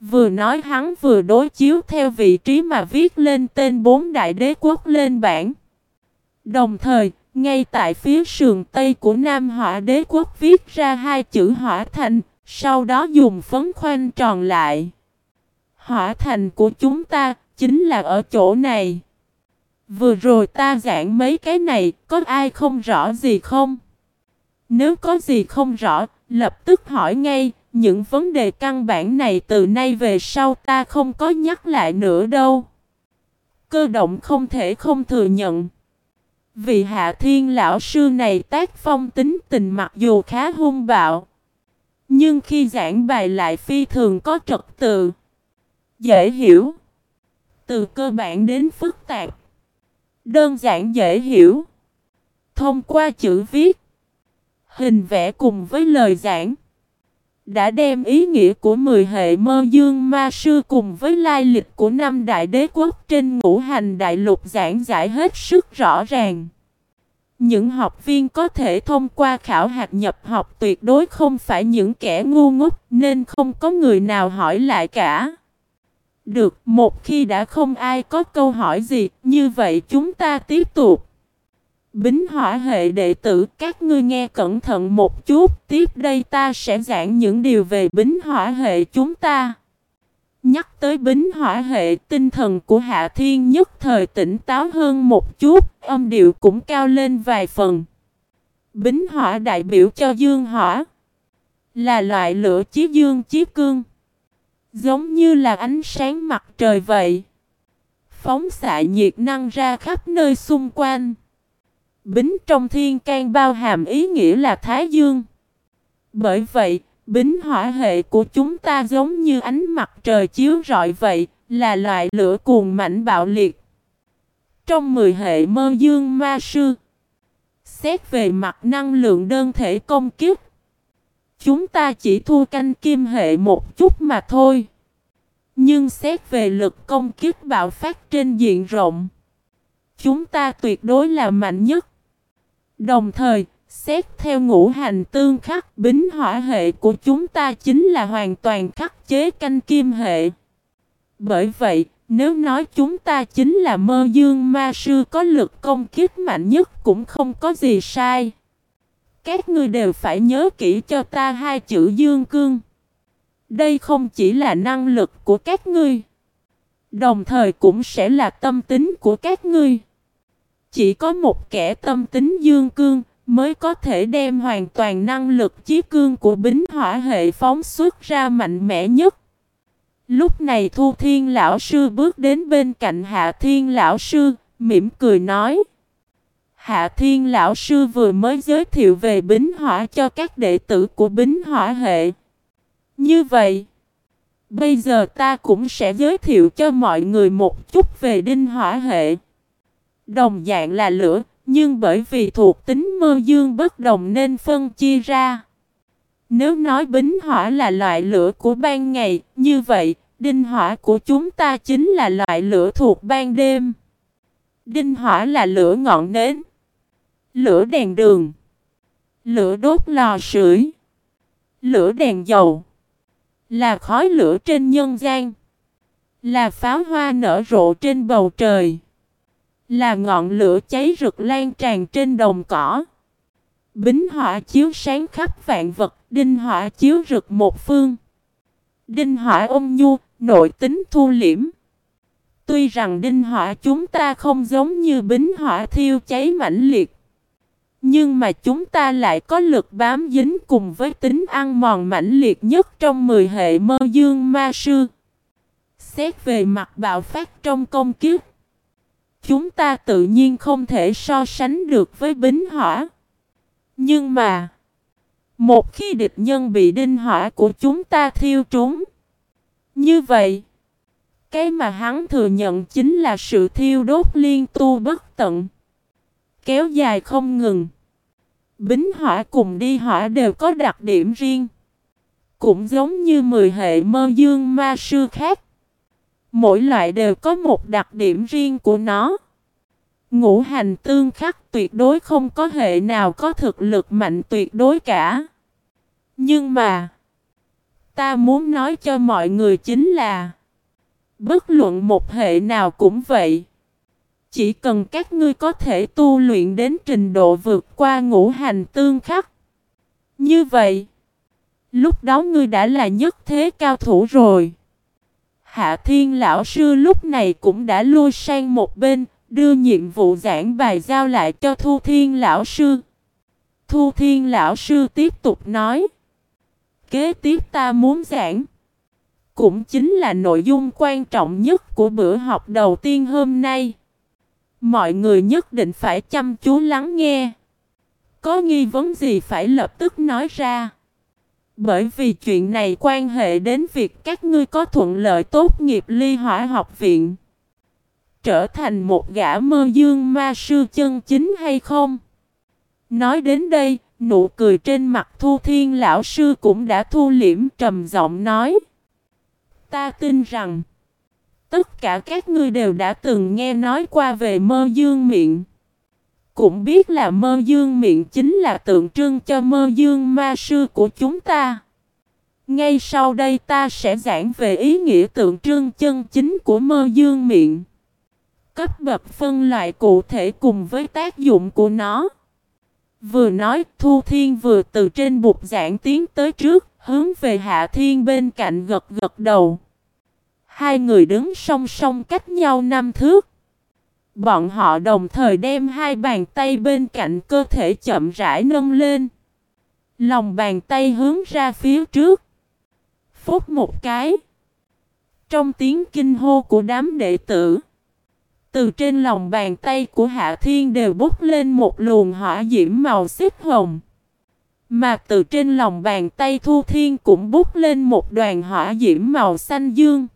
Vừa nói hắn vừa đối chiếu theo vị trí mà viết lên tên bốn đại đế quốc lên bảng. Đồng thời, ngay tại phía sườn Tây của Nam Hỏa Đế Quốc viết ra hai chữ Hỏa Thành, sau đó dùng phấn khoanh tròn lại. Hỏa thành của chúng ta chính là ở chỗ này. Vừa rồi ta giảng mấy cái này, có ai không rõ gì không? Nếu có gì không rõ, lập tức hỏi ngay, những vấn đề căn bản này từ nay về sau ta không có nhắc lại nữa đâu. Cơ động không thể không thừa nhận. Vì hạ thiên lão sư này tác phong tính tình mặc dù khá hung bạo. Nhưng khi giảng bài lại phi thường có trật tự. Dễ hiểu. Từ cơ bản đến phức tạp. Đơn giản dễ hiểu. Thông qua chữ viết. Hình vẽ cùng với lời giảng. Đã đem ý nghĩa của 10 hệ mơ dương ma sư cùng với lai lịch của năm đại đế quốc trên ngũ hành đại lục giảng giải hết sức rõ ràng. Những học viên có thể thông qua khảo hạt nhập học tuyệt đối không phải những kẻ ngu ngốc nên không có người nào hỏi lại cả. Được, một khi đã không ai có câu hỏi gì, như vậy chúng ta tiếp tục. Bính hỏa hệ đệ tử, các ngươi nghe cẩn thận một chút, tiếp đây ta sẽ giảng những điều về bính hỏa hệ chúng ta. Nhắc tới bính hỏa hệ, tinh thần của Hạ Thiên nhất thời tỉnh táo hơn một chút, âm điệu cũng cao lên vài phần. Bính hỏa đại biểu cho dương hỏa, là loại lửa chí dương chí cương. Giống như là ánh sáng mặt trời vậy. Phóng xạ nhiệt năng ra khắp nơi xung quanh. Bính trong thiên can bao hàm ý nghĩa là Thái Dương. Bởi vậy, bính hỏa hệ của chúng ta giống như ánh mặt trời chiếu rọi vậy, là loại lửa cuồng mạnh bạo liệt. Trong 10 hệ mơ dương ma sư, xét về mặt năng lượng đơn thể công kiếp, chúng ta chỉ thua canh kim hệ một chút mà thôi. Nhưng xét về lực công kiếp bạo phát trên diện rộng, chúng ta tuyệt đối là mạnh nhất. Đồng thời, xét theo ngũ hành tương khắc, bính hỏa hệ của chúng ta chính là hoàn toàn khắc chế canh kim hệ. Bởi vậy, nếu nói chúng ta chính là mơ dương ma sư có lực công kích mạnh nhất cũng không có gì sai. Các ngươi đều phải nhớ kỹ cho ta hai chữ dương cương. Đây không chỉ là năng lực của các ngươi, đồng thời cũng sẽ là tâm tính của các ngươi. Chỉ có một kẻ tâm tính dương cương mới có thể đem hoàn toàn năng lực chí cương của bính hỏa hệ phóng xuất ra mạnh mẽ nhất. Lúc này Thu Thiên Lão Sư bước đến bên cạnh Hạ Thiên Lão Sư, mỉm cười nói. Hạ Thiên Lão Sư vừa mới giới thiệu về bính hỏa cho các đệ tử của bính hỏa hệ. Như vậy, bây giờ ta cũng sẽ giới thiệu cho mọi người một chút về đinh hỏa hệ. Đồng dạng là lửa, nhưng bởi vì thuộc tính mơ dương bất đồng nên phân chia ra. Nếu nói bính hỏa là loại lửa của ban ngày, như vậy, đinh hỏa của chúng ta chính là loại lửa thuộc ban đêm. Đinh hỏa là lửa ngọn nến, lửa đèn đường, lửa đốt lò sưởi, lửa đèn dầu, là khói lửa trên nhân gian, là pháo hoa nở rộ trên bầu trời. Là ngọn lửa cháy rực lan tràn trên đồng cỏ. Bính hỏa chiếu sáng khắp vạn vật, đinh hỏa chiếu rực một phương. Đinh hỏa ôm nhu, nội tính thu liễm. Tuy rằng đinh hỏa chúng ta không giống như bính hỏa thiêu cháy mãnh liệt. Nhưng mà chúng ta lại có lực bám dính cùng với tính ăn mòn mãnh liệt nhất trong 10 hệ mơ dương ma sư. Xét về mặt bạo phát trong công kiếp. Chúng ta tự nhiên không thể so sánh được với bính hỏa. Nhưng mà, một khi địch nhân bị đinh hỏa của chúng ta thiêu trúng, như vậy, cái mà hắn thừa nhận chính là sự thiêu đốt liên tu bất tận, kéo dài không ngừng. Bính hỏa cùng đi hỏa đều có đặc điểm riêng, cũng giống như 10 hệ mơ dương ma sư khác. Mỗi loại đều có một đặc điểm riêng của nó. Ngũ hành tương khắc tuyệt đối không có hệ nào có thực lực mạnh tuyệt đối cả. Nhưng mà, ta muốn nói cho mọi người chính là, bất luận một hệ nào cũng vậy. Chỉ cần các ngươi có thể tu luyện đến trình độ vượt qua ngũ hành tương khắc. Như vậy, lúc đó ngươi đã là nhất thế cao thủ rồi. Hạ Thiên Lão Sư lúc này cũng đã lui sang một bên, đưa nhiệm vụ giảng bài giao lại cho Thu Thiên Lão Sư. Thu Thiên Lão Sư tiếp tục nói. Kế tiếp ta muốn giảng. Cũng chính là nội dung quan trọng nhất của bữa học đầu tiên hôm nay. Mọi người nhất định phải chăm chú lắng nghe. Có nghi vấn gì phải lập tức nói ra. Bởi vì chuyện này quan hệ đến việc các ngươi có thuận lợi tốt nghiệp ly hỏa học viện. Trở thành một gã mơ dương ma sư chân chính hay không? Nói đến đây, nụ cười trên mặt Thu Thiên Lão Sư cũng đã thu liễm trầm giọng nói. Ta tin rằng, tất cả các ngươi đều đã từng nghe nói qua về mơ dương miệng. Cũng biết là mơ dương miệng chính là tượng trưng cho mơ dương ma sư của chúng ta. Ngay sau đây ta sẽ giảng về ý nghĩa tượng trưng chân chính của mơ dương miệng. Cấp bậc phân loại cụ thể cùng với tác dụng của nó. Vừa nói Thu Thiên vừa từ trên bục giảng tiến tới trước, hướng về Hạ Thiên bên cạnh gật gật đầu. Hai người đứng song song cách nhau năm thước. Bọn họ đồng thời đem hai bàn tay bên cạnh cơ thể chậm rãi nâng lên. Lòng bàn tay hướng ra phía trước. Phút một cái. Trong tiếng kinh hô của đám đệ tử. Từ trên lòng bàn tay của Hạ Thiên đều bút lên một luồng hỏa diễm màu xích hồng. Mà từ trên lòng bàn tay Thu Thiên cũng bút lên một đoàn hỏa diễm màu xanh dương.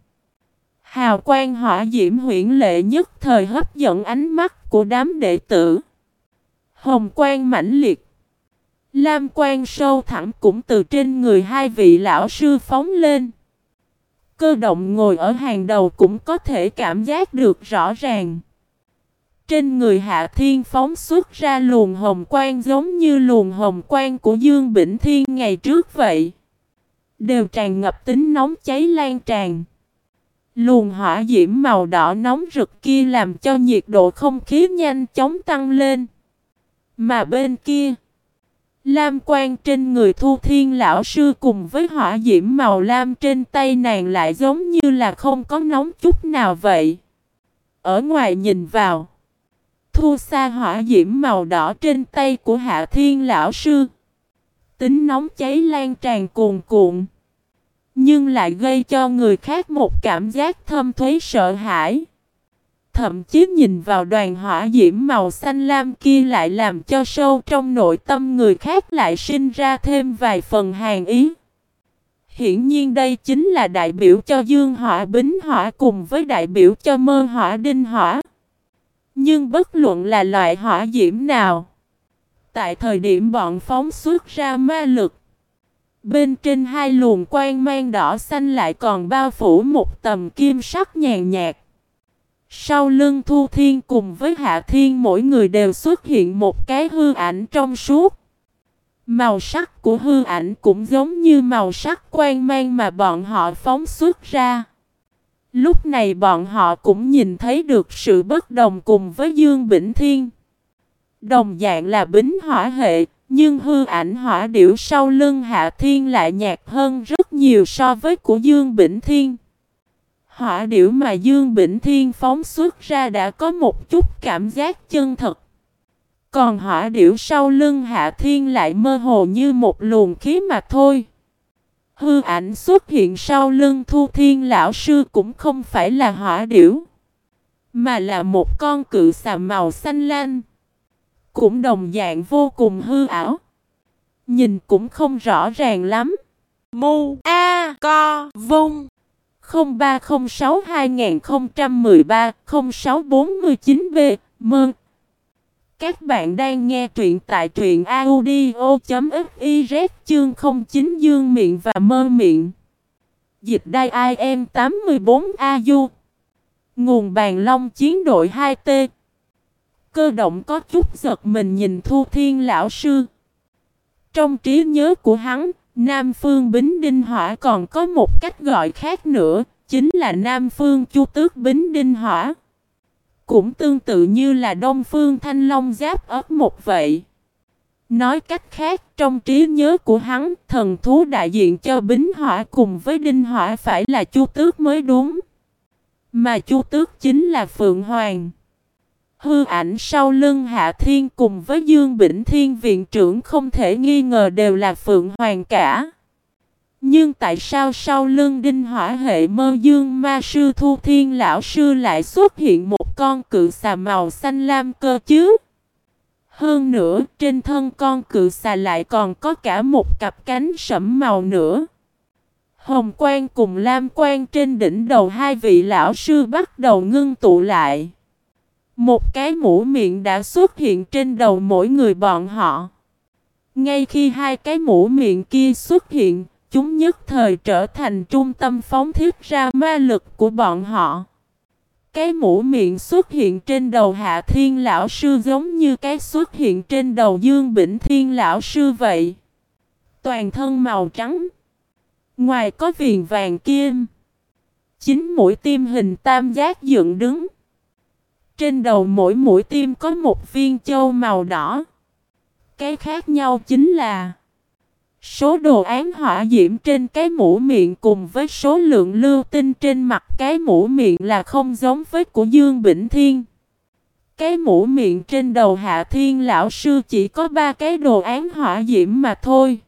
Hào quang hỏa diễm huyển lệ nhất thời hấp dẫn ánh mắt của đám đệ tử. Hồng quang mãnh liệt. Lam quang sâu thẳm cũng từ trên người hai vị lão sư phóng lên. Cơ động ngồi ở hàng đầu cũng có thể cảm giác được rõ ràng. Trên người Hạ Thiên phóng xuất ra luồng hồng quang giống như luồng hồng quang của Dương Bỉnh Thiên ngày trước vậy. Đều tràn ngập tính nóng cháy lan tràn. Luồng hỏa diễm màu đỏ nóng rực kia làm cho nhiệt độ không khí nhanh chóng tăng lên. Mà bên kia, lam quan trên người Thu Thiên lão sư cùng với hỏa diễm màu lam trên tay nàng lại giống như là không có nóng chút nào vậy. Ở ngoài nhìn vào, thu xa hỏa diễm màu đỏ trên tay của Hạ Thiên lão sư. Tính nóng cháy lan tràn cuồn cuộn. Nhưng lại gây cho người khác một cảm giác thâm thuế sợ hãi. Thậm chí nhìn vào đoàn hỏa diễm màu xanh lam kia lại làm cho sâu trong nội tâm người khác lại sinh ra thêm vài phần hàng ý. Hiển nhiên đây chính là đại biểu cho dương hỏa, bính hỏa cùng với đại biểu cho mơ hỏa, đinh hỏa. Nhưng bất luận là loại hỏa diễm nào. Tại thời điểm bọn phóng xuất ra ma lực. Bên trên hai luồng quang mang đỏ xanh lại còn bao phủ một tầm kim sắc nhàn nhạt. Sau lưng Thu Thiên cùng với Hạ Thiên mỗi người đều xuất hiện một cái hư ảnh trong suốt. Màu sắc của hư ảnh cũng giống như màu sắc quang mang mà bọn họ phóng xuất ra. Lúc này bọn họ cũng nhìn thấy được sự bất đồng cùng với Dương Bỉnh Thiên. Đồng dạng là bính hỏa hệ, nhưng hư ảnh hỏa điểu sau lưng Hạ Thiên lại nhạt hơn rất nhiều so với của Dương Bỉnh Thiên. Hỏa điểu mà Dương Bỉnh Thiên phóng xuất ra đã có một chút cảm giác chân thật. Còn hỏa điểu sau lưng Hạ Thiên lại mơ hồ như một luồng khí mà thôi. Hư ảnh xuất hiện sau lưng Thu Thiên Lão Sư cũng không phải là hỏa điểu. Mà là một con cự xà màu xanh lanh. Cũng đồng dạng vô cùng hư ảo. Nhìn cũng không rõ ràng lắm. Mu A Co Vung 0306 2013 0649 B Mơn các bạn đang nghe truyện tại truyện audio.fiz chương 09 dương miệng và mơ miệng. Dịch đai IM 84 AU. Nguồn bàn long chiến đội 2T. Cơ động có chút giật mình nhìn Thu Thiên Lão Sư. Trong trí nhớ của hắn, Nam Phương Bính Đinh Hỏa còn có một cách gọi khác nữa, chính là Nam Phương Chu Tước Bính Đinh Hỏa. Cũng tương tự như là Đông Phương Thanh Long giáp ấp một vậy. Nói cách khác, trong trí nhớ của hắn, thần thú đại diện cho Bính Hỏa cùng với Đinh Hỏa phải là Chu Tước mới đúng. Mà Chu Tước chính là Phượng Hoàng. Hư ảnh sau lưng Hạ Thiên cùng với Dương Bỉnh Thiên viện trưởng không thể nghi ngờ đều là Phượng Hoàng cả. Nhưng tại sao sau lưng đinh hỏa hệ mơ dương ma sư thu thiên lão sư lại xuất hiện một con cự xà màu xanh lam cơ chứ? Hơn nữa, trên thân con cự xà lại còn có cả một cặp cánh sẫm màu nữa. Hồng quang cùng lam quang trên đỉnh đầu hai vị lão sư bắt đầu ngưng tụ lại. Một cái mũ miệng đã xuất hiện trên đầu mỗi người bọn họ. Ngay khi hai cái mũ miệng kia xuất hiện, chúng nhất thời trở thành trung tâm phóng thiết ra ma lực của bọn họ. Cái mũ miệng xuất hiện trên đầu Hạ Thiên Lão Sư giống như cái xuất hiện trên đầu Dương Bỉnh Thiên Lão Sư vậy. Toàn thân màu trắng. Ngoài có viền vàng kim. Chính mũi tim hình tam giác dựng đứng. Trên đầu mỗi mũi tim có một viên châu màu đỏ. Cái khác nhau chính là Số đồ án hỏa diễm trên cái mũ miệng cùng với số lượng lưu tinh trên mặt cái mũ miệng là không giống với của Dương Bỉnh Thiên. Cái mũ miệng trên đầu Hạ Thiên Lão Sư chỉ có ba cái đồ án hỏa diễm mà thôi.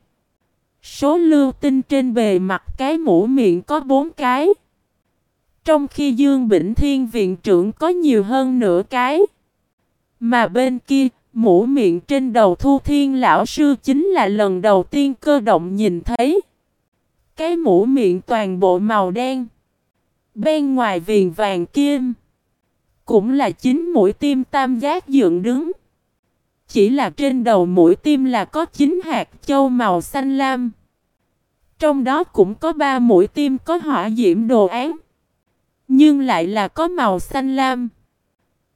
Số lưu tinh trên bề mặt cái mũ miệng có bốn cái. Trong khi Dương Bỉnh Thiên viện trưởng có nhiều hơn nửa cái. Mà bên kia, Mũ miệng trên đầu Thu Thiên Lão Sư chính là lần đầu tiên cơ động nhìn thấy. Cái mũ miệng toàn bộ màu đen. Bên ngoài viền vàng kim. Cũng là chính mũi tim tam giác dựng đứng. Chỉ là trên đầu mũi tim là có chín hạt châu màu xanh lam. Trong đó cũng có ba mũi tim có hỏa diễm đồ án. Nhưng lại là có màu xanh lam.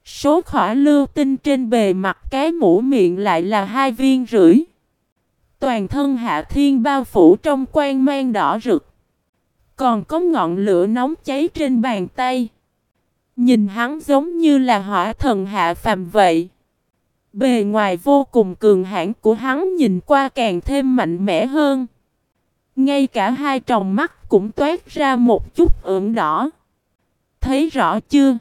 Số khỏa lưu tinh trên bề mặt cái mũ miệng lại là hai viên rưỡi. Toàn thân hạ thiên bao phủ trong quan mang đỏ rực. Còn có ngọn lửa nóng cháy trên bàn tay. Nhìn hắn giống như là hỏa thần hạ phàm vậy. Bề ngoài vô cùng cường hãn của hắn nhìn qua càng thêm mạnh mẽ hơn. Ngay cả hai tròng mắt cũng toát ra một chút ửng đỏ. Thấy rõ chưa?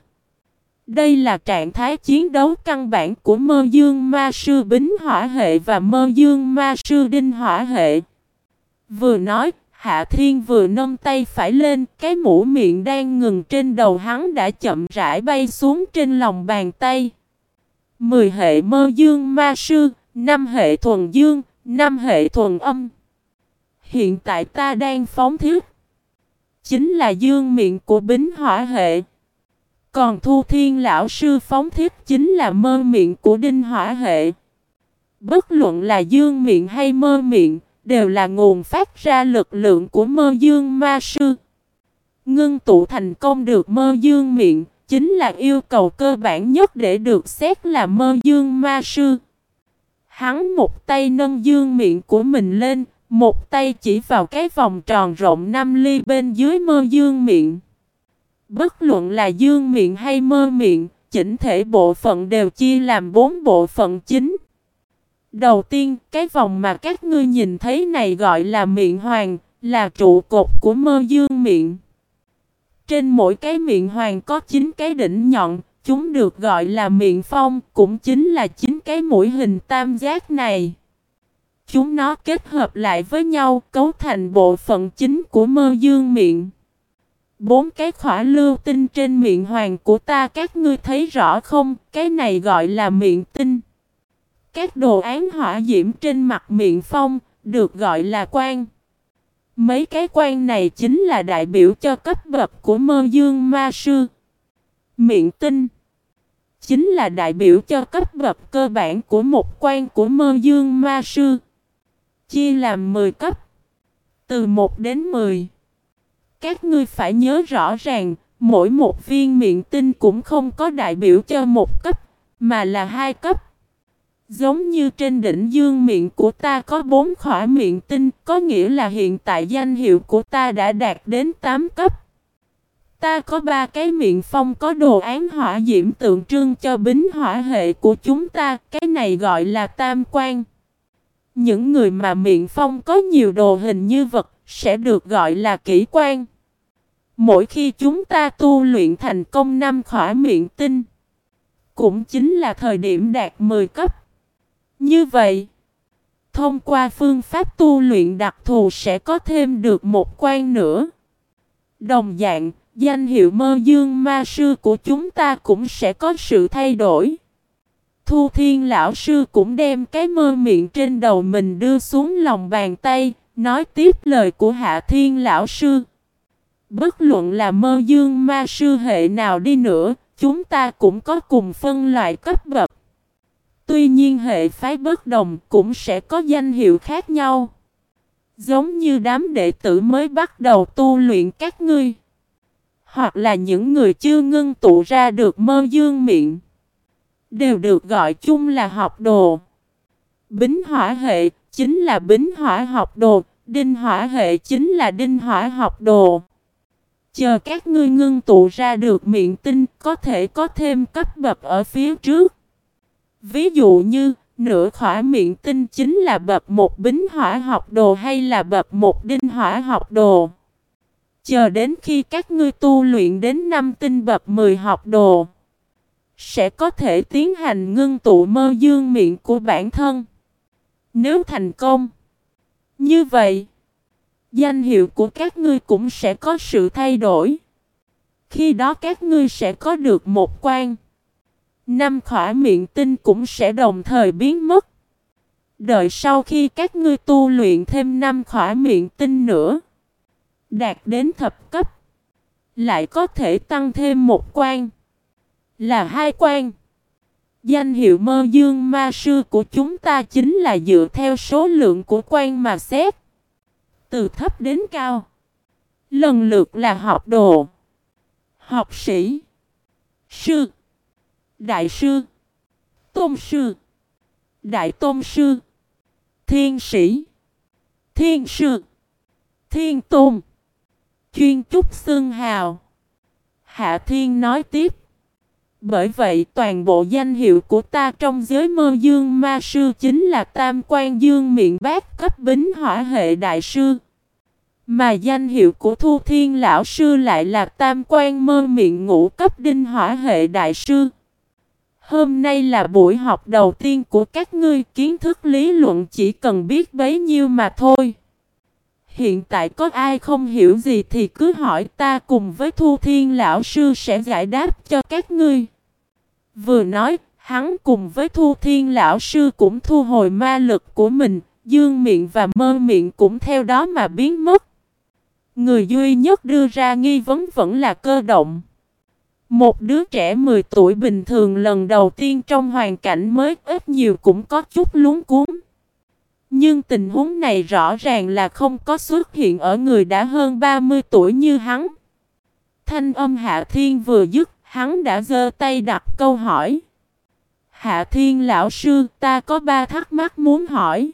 Đây là trạng thái chiến đấu căn bản của mơ dương ma sư bính hỏa hệ và mơ dương ma sư đinh hỏa hệ. Vừa nói, Hạ Thiên vừa nâng tay phải lên, cái mũ miệng đang ngừng trên đầu hắn đã chậm rãi bay xuống trên lòng bàn tay. Mười hệ mơ dương ma sư, năm hệ thuần dương, năm hệ thuần âm. Hiện tại ta đang phóng thiết. Chính là dương miệng của bính hỏa hệ. Còn Thu Thiên Lão Sư phóng thiết chính là mơ miệng của Đinh Hỏa Hệ. Bất luận là dương miệng hay mơ miệng, đều là nguồn phát ra lực lượng của mơ dương ma sư. Ngưng tụ thành công được mơ dương miệng, chính là yêu cầu cơ bản nhất để được xét là mơ dương ma sư. Hắn một tay nâng dương miệng của mình lên, một tay chỉ vào cái vòng tròn rộng 5 ly bên dưới mơ dương miệng. Bất luận là dương miệng hay mơ miệng, chỉnh thể bộ phận đều chia làm bốn bộ phận chính. Đầu tiên, cái vòng mà các ngươi nhìn thấy này gọi là miệng hoàng, là trụ cột của mơ dương miệng. Trên mỗi cái miệng hoàng có 9 cái đỉnh nhọn, chúng được gọi là miệng phong, cũng chính là 9 cái mũi hình tam giác này. Chúng nó kết hợp lại với nhau, cấu thành bộ phận chính của mơ dương miệng. Bốn cái khỏa lưu tinh trên miệng hoàng của ta, các ngươi thấy rõ không? Cái này gọi là miệng tinh. Các đồ án hỏa diễm trên mặt miệng phong, được gọi là quan. Mấy cái quan này chính là đại biểu cho cấp bậc của mơ dương ma sư. Miệng tinh chính là đại biểu cho cấp bậc cơ bản của một quan của mơ dương ma sư. Chia làm 10 cấp. Từ 1 đến 10. Các ngươi phải nhớ rõ ràng, mỗi một viên miệng tinh cũng không có đại biểu cho một cấp, mà là hai cấp. Giống như trên đỉnh dương miệng của ta có bốn khỏa miệng tinh, có nghĩa là hiện tại danh hiệu của ta đã đạt đến 8 cấp. Ta có ba cái miệng phong có đồ án hỏa diễm tượng trưng cho bính hỏa hệ của chúng ta, cái này gọi là tam quan. Những người mà miệng phong có nhiều đồ hình như vật sẽ được gọi là kỹ quan. Mỗi khi chúng ta tu luyện thành công năm khỏa miệng tinh, cũng chính là thời điểm đạt 10 cấp. Như vậy, thông qua phương pháp tu luyện đặc thù sẽ có thêm được một quan nữa. Đồng dạng, danh hiệu mơ dương ma sư của chúng ta cũng sẽ có sự thay đổi. Thu Thiên Lão Sư cũng đem cái mơ miệng trên đầu mình đưa xuống lòng bàn tay, nói tiếp lời của Hạ Thiên Lão Sư. Bất luận là mơ dương ma sư hệ nào đi nữa, chúng ta cũng có cùng phân loại cấp bậc. Tuy nhiên hệ phái bất đồng cũng sẽ có danh hiệu khác nhau. Giống như đám đệ tử mới bắt đầu tu luyện các ngươi. hoặc là những người chưa ngưng tụ ra được mơ dương miệng, đều được gọi chung là học đồ. Bính hỏa hệ chính là bính hỏa học đồ, đinh hỏa hệ chính là đinh hỏa học đồ. Chờ các ngươi ngưng tụ ra được miệng tinh có thể có thêm cấp bậc ở phía trước. Ví dụ như, nửa khỏa miệng tinh chính là bậc một bính hỏa học đồ hay là bậc một đinh hỏa học đồ. Chờ đến khi các ngươi tu luyện đến năm tinh bậc 10 học đồ, sẽ có thể tiến hành ngưng tụ mơ dương miệng của bản thân. Nếu thành công, như vậy, danh hiệu của các ngươi cũng sẽ có sự thay đổi. Khi đó các ngươi sẽ có được một quan. Năm khỏa miệng tinh cũng sẽ đồng thời biến mất. Đợi sau khi các ngươi tu luyện thêm năm khỏa miệng tinh nữa. Đạt đến thập cấp. Lại có thể tăng thêm một quan. Là hai quan. Danh hiệu mơ dương ma sư của chúng ta chính là dựa theo số lượng của quan mà xét. Từ thấp đến cao. Lần lượt là học đồ. Học sĩ. Sư. Đại sư. Tôn sư. Đại tôn sư. Thiên sĩ. Thiên sư. Thiên tôn. Chuyên trúc xưng hào. Hạ thiên nói tiếp. Bởi vậy, toàn bộ danh hiệu của ta trong giới mơ dương ma sư chính là tam quan dương miệng bát cấp bính hỏa hệ đại sư. Mà danh hiệu của Thu Thiên Lão Sư lại là tam quan mơ miệng ngũ cấp đinh hỏa hệ đại sư. Hôm nay là buổi học đầu tiên của các ngươi, kiến thức lý luận chỉ cần biết bấy nhiêu mà thôi. Hiện tại có ai không hiểu gì thì cứ hỏi ta cùng với Thu Thiên Lão Sư sẽ giải đáp cho các ngươi. Vừa nói, hắn cùng với Thu Thiên Lão Sư cũng thu hồi ma lực của mình, dương miệng và mơ miệng cũng theo đó mà biến mất. Người duy nhất đưa ra nghi vấn vẫn là cơ động. Một đứa trẻ 10 tuổi bình thường lần đầu tiên trong hoàn cảnh mới ít nhiều cũng có chút luống cuốn. Nhưng tình huống này rõ ràng là không có xuất hiện ở người đã hơn 30 tuổi như hắn. Thanh âm Hạ Thiên vừa dứt, hắn đã giơ tay đặt câu hỏi. Hạ Thiên lão sư, ta có ba thắc mắc muốn hỏi.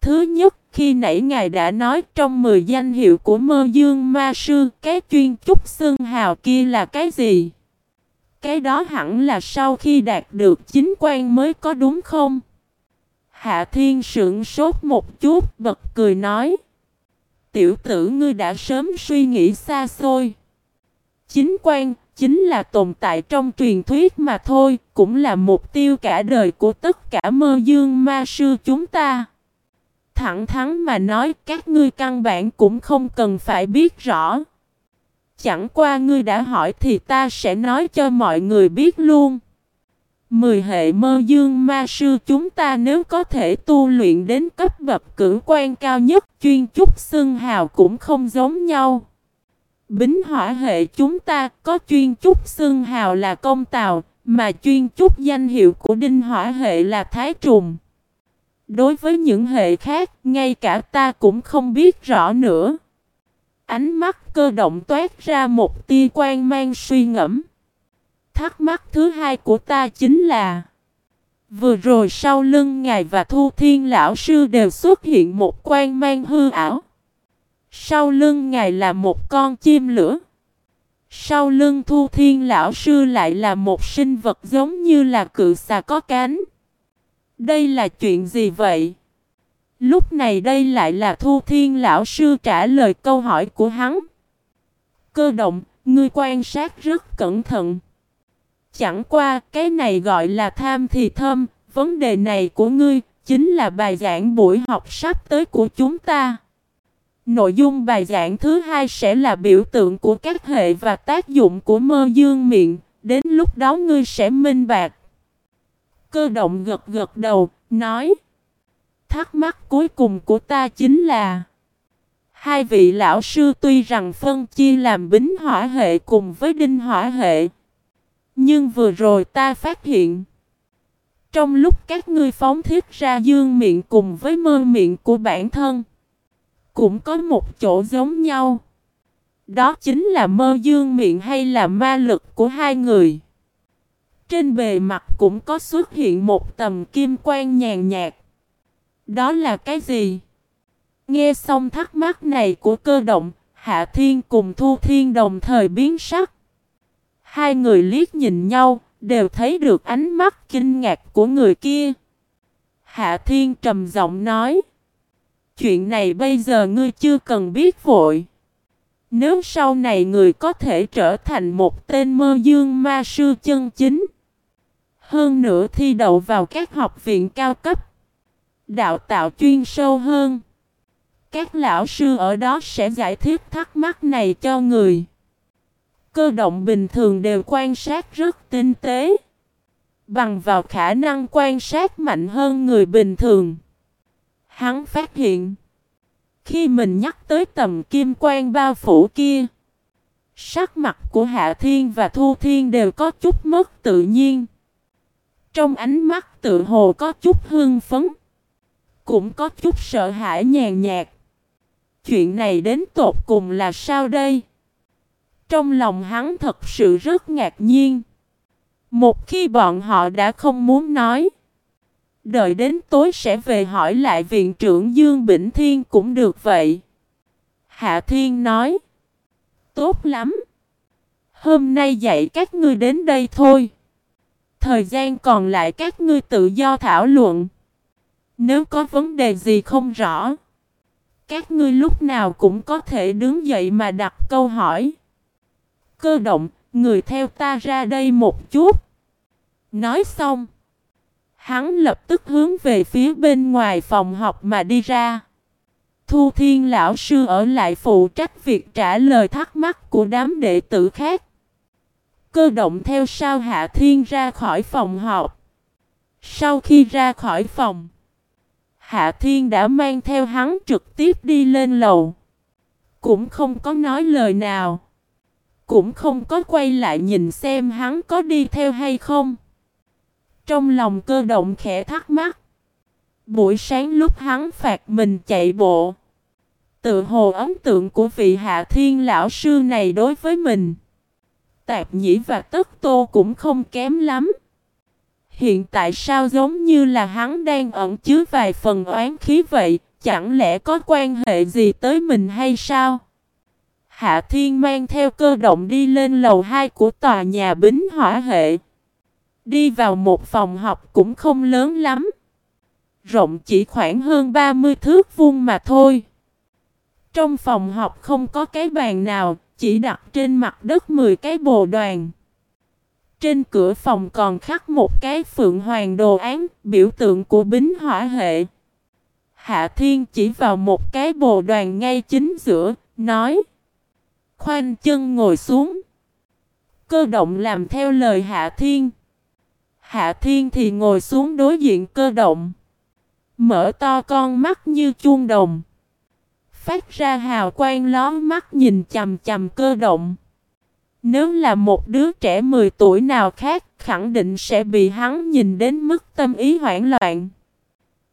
Thứ nhất, khi nãy ngài đã nói trong 10 danh hiệu của mơ dương ma sư, cái chuyên trúc xương hào kia là cái gì? Cái đó hẳn là sau khi đạt được chính quan mới có đúng không? Hạ thiên sững sốt một chút, bật cười nói. Tiểu tử ngươi đã sớm suy nghĩ xa xôi. Chính quan, chính là tồn tại trong truyền thuyết mà thôi, cũng là mục tiêu cả đời của tất cả mơ dương ma sư chúng ta. Thẳng thắn mà nói các ngươi căn bản cũng không cần phải biết rõ. Chẳng qua ngươi đã hỏi thì ta sẽ nói cho mọi người biết luôn. Mười hệ mơ dương ma sư chúng ta nếu có thể tu luyện đến cấp bậc cử quan cao nhất chuyên trúc xưng hào cũng không giống nhau. Bính hỏa hệ chúng ta có chuyên trúc xưng hào là công tàu, mà chuyên trúc danh hiệu của đinh hỏa hệ là thái trùng. Đối với những hệ khác, ngay cả ta cũng không biết rõ nữa. Ánh mắt cơ động toát ra một tia quan mang suy ngẫm. Thắc mắc thứ hai của ta chính là Vừa rồi sau lưng ngài và Thu Thiên Lão Sư đều xuất hiện một quan mang hư ảo. Sau lưng ngài là một con chim lửa. Sau lưng Thu Thiên Lão Sư lại là một sinh vật giống như là cự xà có cánh. Đây là chuyện gì vậy? Lúc này đây lại là Thu Thiên Lão Sư trả lời câu hỏi của hắn. Cơ động, ngươi quan sát rất cẩn thận. Chẳng qua, cái này gọi là tham thì thơm, vấn đề này của ngươi, chính là bài giảng buổi học sắp tới của chúng ta. Nội dung bài giảng thứ hai sẽ là biểu tượng của các hệ và tác dụng của mơ dương miệng, đến lúc đó ngươi sẽ minh bạc. Cơ động gật gật đầu, nói Thắc mắc cuối cùng của ta chính là Hai vị lão sư tuy rằng phân chia làm bính hỏa hệ cùng với đinh hỏa hệ nhưng vừa rồi ta phát hiện Trong lúc các ngươi phóng thiết ra dương miệng cùng với mơ miệng của bản thân Cũng có một chỗ giống nhau Đó chính là mơ dương miệng hay là ma lực của hai người. Trên bề mặt cũng có xuất hiện một tầm kim quang nhàn nhạt. Đó là cái gì? Nghe xong thắc mắc này của cơ động, Hạ Thiên cùng Thu Thiên đồng thời biến sắc. Hai người liếc nhìn nhau, đều thấy được ánh mắt kinh ngạc của người kia. Hạ Thiên trầm giọng nói. Chuyện này bây giờ ngươi chưa cần biết vội. Nếu sau này người có thể trở thành một tên mơ dương ma sư chân chính. Hơn nữa thi đậu vào các học viện cao cấp. Đạo tạo chuyên sâu hơn. Các lão sư ở đó sẽ giải thích thắc mắc này cho người. Cơ động bình thường đều quan sát rất tinh tế. Bằng vào khả năng quan sát mạnh hơn người bình thường. Hắn phát hiện. Khi mình nhắc tới tầm kim quan bao phủ kia. Sắc mặt của Hạ Thiên và Thu Thiên đều có chút mất tự nhiên. Trong ánh mắt tự hồ có chút hương phấn. Cũng có chút sợ hãi nhàn nhạt. Chuyện này đến tột cùng là sao đây? Trong lòng hắn thật sự rất ngạc nhiên. Một khi bọn họ đã không muốn nói. Đợi đến tối sẽ về hỏi lại viện trưởng Dương Bỉnh Thiên cũng được vậy. Hạ Thiên nói. Tốt lắm. Hôm nay dạy các ngươi đến đây thôi. Thời gian còn lại các ngươi tự do thảo luận. Nếu có vấn đề gì không rõ. Các ngươi lúc nào cũng có thể đứng dậy mà đặt câu hỏi. Cơ động, người theo ta ra đây một chút. Nói xong. Hắn lập tức hướng về phía bên ngoài phòng học mà đi ra. Thu Thiên lão sư ở lại phụ trách việc trả lời thắc mắc của đám đệ tử khác. Cơ động theo sau Hạ Thiên ra khỏi phòng họp. Sau khi ra khỏi phòng, Hạ Thiên đã mang theo hắn trực tiếp đi lên lầu. Cũng không có nói lời nào. Cũng không có quay lại nhìn xem hắn có đi theo hay không. Trong lòng cơ động khẽ thắc mắc. Buổi sáng lúc hắn phạt mình chạy bộ. Tự hồ ấn tượng của vị hạ thiên lão sư này đối với mình. Tạp nhĩ và tất tô cũng không kém lắm. Hiện tại sao giống như là hắn đang ẩn chứa vài phần oán khí vậy, chẳng lẽ có quan hệ gì tới mình hay sao? Hạ Thiên mang theo cơ động đi lên lầu 2 của tòa nhà bính hỏa hệ. Đi vào một phòng học cũng không lớn lắm. Rộng chỉ khoảng hơn 30 thước vuông mà thôi. Trong phòng học không có cái bàn nào, chỉ đặt trên mặt đất 10 cái bồ đoàn. Trên cửa phòng còn khắc một cái phượng hoàng đồ án, biểu tượng của bính hỏa hệ. Hạ Thiên chỉ vào một cái bồ đoàn ngay chính giữa, nói Khoanh chân ngồi xuống. Cơ động làm theo lời Hạ Thiên. Hạ Thiên thì ngồi xuống đối diện cơ động. Mở to con mắt như chuông đồng. Phát ra hào quang ló mắt nhìn chầm chầm cơ động. Nếu là một đứa trẻ 10 tuổi nào khác, khẳng định sẽ bị hắn nhìn đến mức tâm ý hoảng loạn.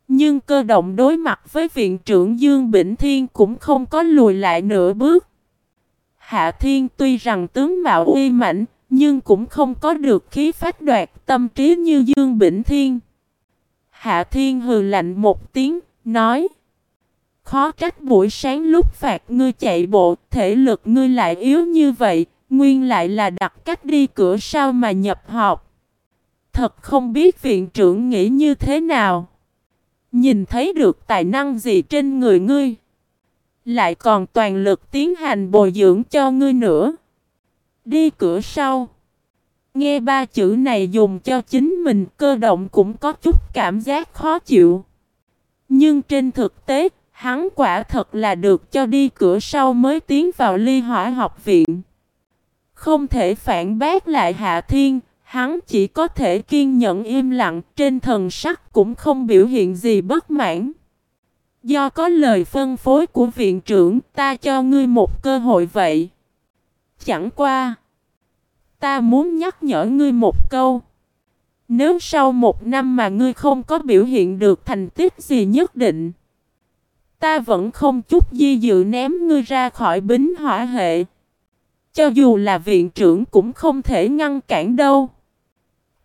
Nhưng cơ động đối mặt với viện trưởng Dương Bỉnh Thiên cũng không có lùi lại nửa bước. Hạ Thiên tuy rằng tướng mạo uy mãnh, nhưng cũng không có được khí phách đoạt tâm trí như Dương Bỉnh Thiên. Hạ Thiên hừ lạnh một tiếng, nói Khó trách buổi sáng lúc phạt ngươi chạy bộ, thể lực ngươi lại yếu như vậy, nguyên lại là đặt cách đi cửa sau mà nhập học. Thật không biết viện trưởng nghĩ như thế nào. Nhìn thấy được tài năng gì trên người ngươi. Lại còn toàn lực tiến hành bồi dưỡng cho ngươi nữa. Đi cửa sau. Nghe ba chữ này dùng cho chính mình cơ động cũng có chút cảm giác khó chịu. Nhưng trên thực tế, hắn quả thật là được cho đi cửa sau mới tiến vào ly hỏa học viện. Không thể phản bác lại Hạ Thiên, hắn chỉ có thể kiên nhẫn im lặng, trên thần sắc cũng không biểu hiện gì bất mãn. Do có lời phân phối của viện trưởng, ta cho ngươi một cơ hội vậy. Chẳng qua, ta muốn nhắc nhở ngươi một câu. Nếu sau một năm mà ngươi không có biểu hiện được thành tích gì nhất định, ta vẫn không chút di dự ném ngươi ra khỏi bính hỏa hệ. Cho dù là viện trưởng cũng không thể ngăn cản đâu.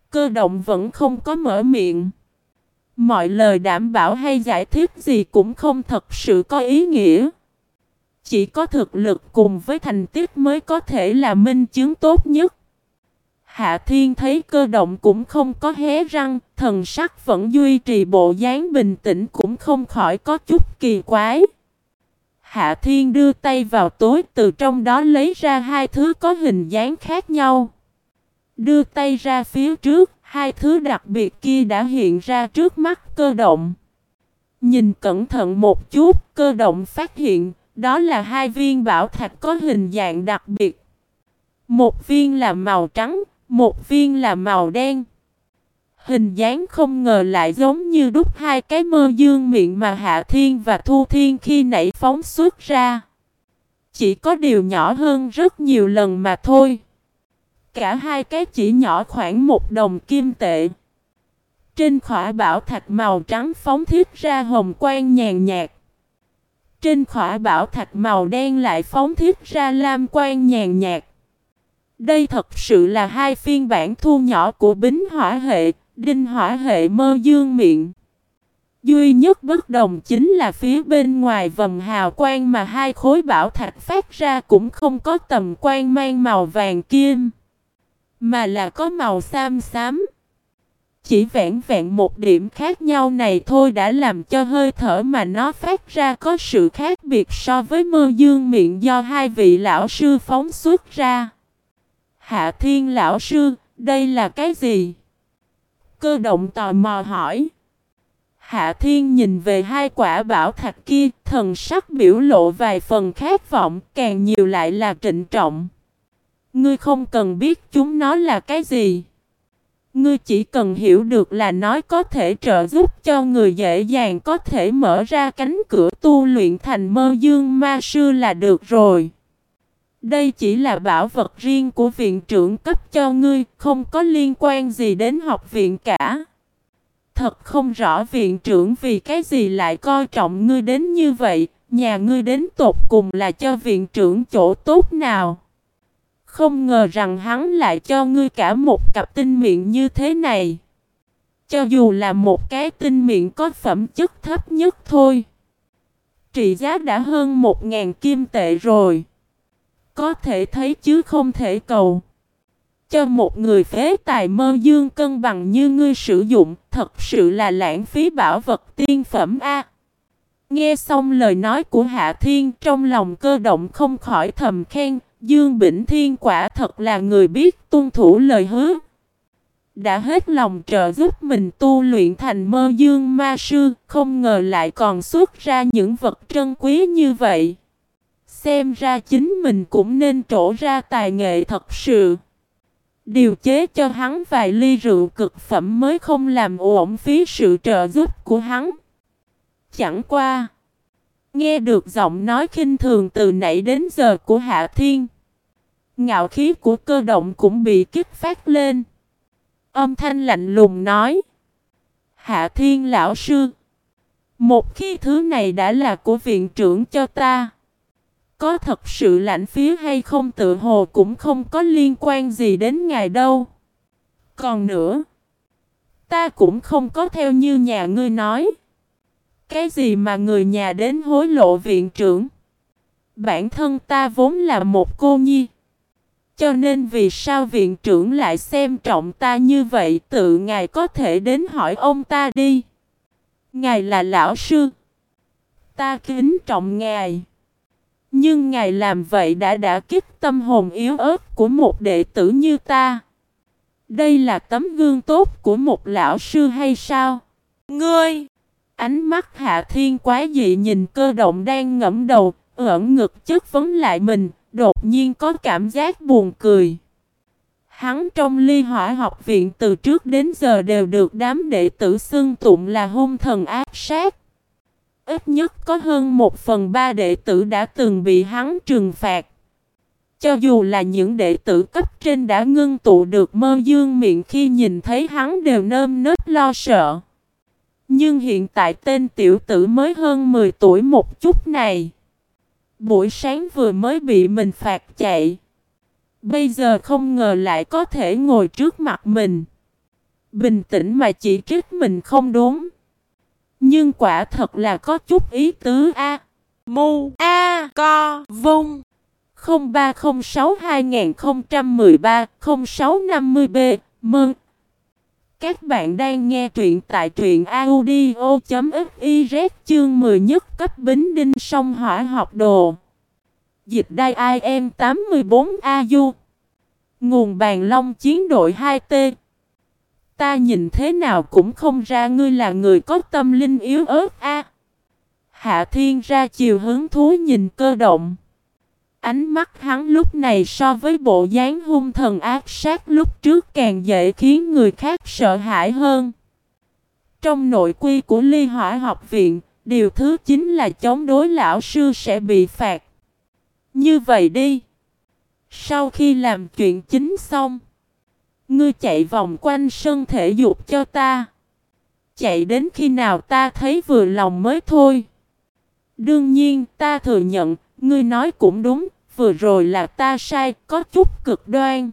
Cơ động vẫn không có mở miệng. Mọi lời đảm bảo hay giải thích gì cũng không thật sự có ý nghĩa. Chỉ có thực lực cùng với thành tích mới có thể là minh chứng tốt nhất. Hạ Thiên thấy cơ động cũng không có hé răng, thần sắc vẫn duy trì bộ dáng bình tĩnh cũng không khỏi có chút kỳ quái. Hạ Thiên đưa tay vào tối từ trong đó lấy ra hai thứ có hình dáng khác nhau. Đưa tay ra phía trước, hai thứ đặc biệt kia đã hiện ra trước mắt cơ động. Nhìn cẩn thận một chút, cơ động phát hiện, đó là hai viên bảo thạch có hình dạng đặc biệt. Một viên là màu trắng, một viên là màu đen. Hình dáng không ngờ lại giống như đúc hai cái mơ dương miệng mà Hạ Thiên và Thu Thiên khi nãy phóng xuất ra. Chỉ có điều nhỏ hơn rất nhiều lần mà thôi. Cả hai cái chỉ nhỏ khoảng một đồng kim tệ. Trên khỏa bảo thạch màu trắng phóng thiết ra hồng quang nhàn nhạt. Trên khỏa bảo thạch màu đen lại phóng thiết ra lam quang nhàn nhạt. Đây thật sự là hai phiên bản thu nhỏ của bính hỏa hệ, đinh hỏa hệ mơ dương miệng. Duy nhất bất đồng chính là phía bên ngoài vầng hào quang mà hai khối bảo thạch phát ra cũng không có tầm quang mang màu vàng kim, mà là có màu xám xám. Chỉ vẹn vẹn một điểm khác nhau này thôi đã làm cho hơi thở mà nó phát ra có sự khác biệt so với mơ dương miệng do hai vị lão sư phóng xuất ra. Hạ thiên lão sư, đây là cái gì? Cơ động tò mò hỏi. Hạ thiên nhìn về hai quả bảo thạch kia, thần sắc biểu lộ vài phần khát vọng, càng nhiều lại là trịnh trọng. Ngươi không cần biết chúng nó là cái gì. Ngươi chỉ cần hiểu được là nói có thể trợ giúp cho người dễ dàng có thể mở ra cánh cửa tu luyện thành mơ dương ma sư là được rồi. Đây chỉ là bảo vật riêng của viện trưởng cấp cho ngươi, không có liên quan gì đến học viện cả. Thật không rõ viện trưởng vì cái gì lại coi trọng ngươi đến như vậy, nhà ngươi đến tột cùng là cho viện trưởng chỗ tốt nào. Không ngờ rằng hắn lại cho ngươi cả một cặp tinh miệng như thế này. Cho dù là một cái tinh miệng có phẩm chất thấp nhất thôi. Trị giá đã hơn một ngàn kim tệ rồi. Có thể thấy chứ không thể cầu. Cho một người phế tài mơ dương cân bằng như ngươi sử dụng, thật sự là lãng phí bảo vật tiên phẩm A. Nghe xong lời nói của Hạ Thiên trong lòng cơ động không khỏi thầm khen, Dương Bỉnh Thiên quả thật là người biết tuân thủ lời hứa. Đã hết lòng trợ giúp mình tu luyện thành mơ dương ma sư, không ngờ lại còn xuất ra những vật trân quý như vậy. Xem ra chính mình cũng nên trổ ra tài nghệ thật sự. Điều chế cho hắn vài ly rượu cực phẩm mới không làm ổn phí sự trợ giúp của hắn. Chẳng qua. Nghe được giọng nói khinh thường từ nãy đến giờ của Hạ Thiên. Ngạo khí của cơ động cũng bị kích phát lên. Âm thanh lạnh lùng nói. Hạ Thiên lão sư. Một khi thứ này đã là của viện trưởng cho ta. Có thật sự lãnh phí hay không tự hồ cũng không có liên quan gì đến ngài đâu. Còn nữa. Ta cũng không có theo như nhà ngươi nói. Cái gì mà người nhà đến hối lộ viện trưởng? Bản thân ta vốn là một cô nhi. Cho nên vì sao viện trưởng lại xem trọng ta như vậy, tự ngài có thể đến hỏi ông ta đi. Ngài là lão sư. Ta kính trọng ngài. Nhưng ngài làm vậy đã đã kích tâm hồn yếu ớt của một đệ tử như ta. Đây là tấm gương tốt của một lão sư hay sao? Ngươi! Ánh mắt hạ thiên quái dị nhìn cơ động đang ngẫm đầu, ẩn ngực chất vấn lại mình, đột nhiên có cảm giác buồn cười. Hắn trong ly hỏa học viện từ trước đến giờ đều được đám đệ tử xưng tụng là hung thần ác sát. Ít nhất có hơn một phần ba đệ tử đã từng bị hắn trừng phạt. Cho dù là những đệ tử cấp trên đã ngưng tụ được mơ dương miệng khi nhìn thấy hắn đều nơm nớp lo sợ. Nhưng hiện tại tên tiểu tử mới hơn 10 tuổi một chút này. Buổi sáng vừa mới bị mình phạt chạy. Bây giờ không ngờ lại có thể ngồi trước mặt mình. Bình tĩnh mà chỉ trích mình không đúng. Nhưng quả thật là có chút ý tứ A. Mu A Co Vung 0306 2013 0650B Mừng! Các bạn đang nghe truyện tại truyện audio.fiz chương 10 nhất cấp bính đinh sông hỏa học đồ. Dịch đai IM 84AU Nguồn bàn long chiến đội 2T Ta nhìn thế nào cũng không ra ngươi là người có tâm linh yếu ớt a. Hạ thiên ra chiều hứng thú nhìn cơ động. Ánh mắt hắn lúc này so với bộ dáng hung thần ác sát lúc trước càng dễ khiến người khác sợ hãi hơn. Trong nội quy của ly hỏa học viện, điều thứ chính là chống đối lão sư sẽ bị phạt. Như vậy đi. Sau khi làm chuyện chính xong, ngươi chạy vòng quanh sân thể dục cho ta. Chạy đến khi nào ta thấy vừa lòng mới thôi. Đương nhiên ta thừa nhận, ngươi nói cũng đúng, vừa rồi là ta sai, có chút cực đoan.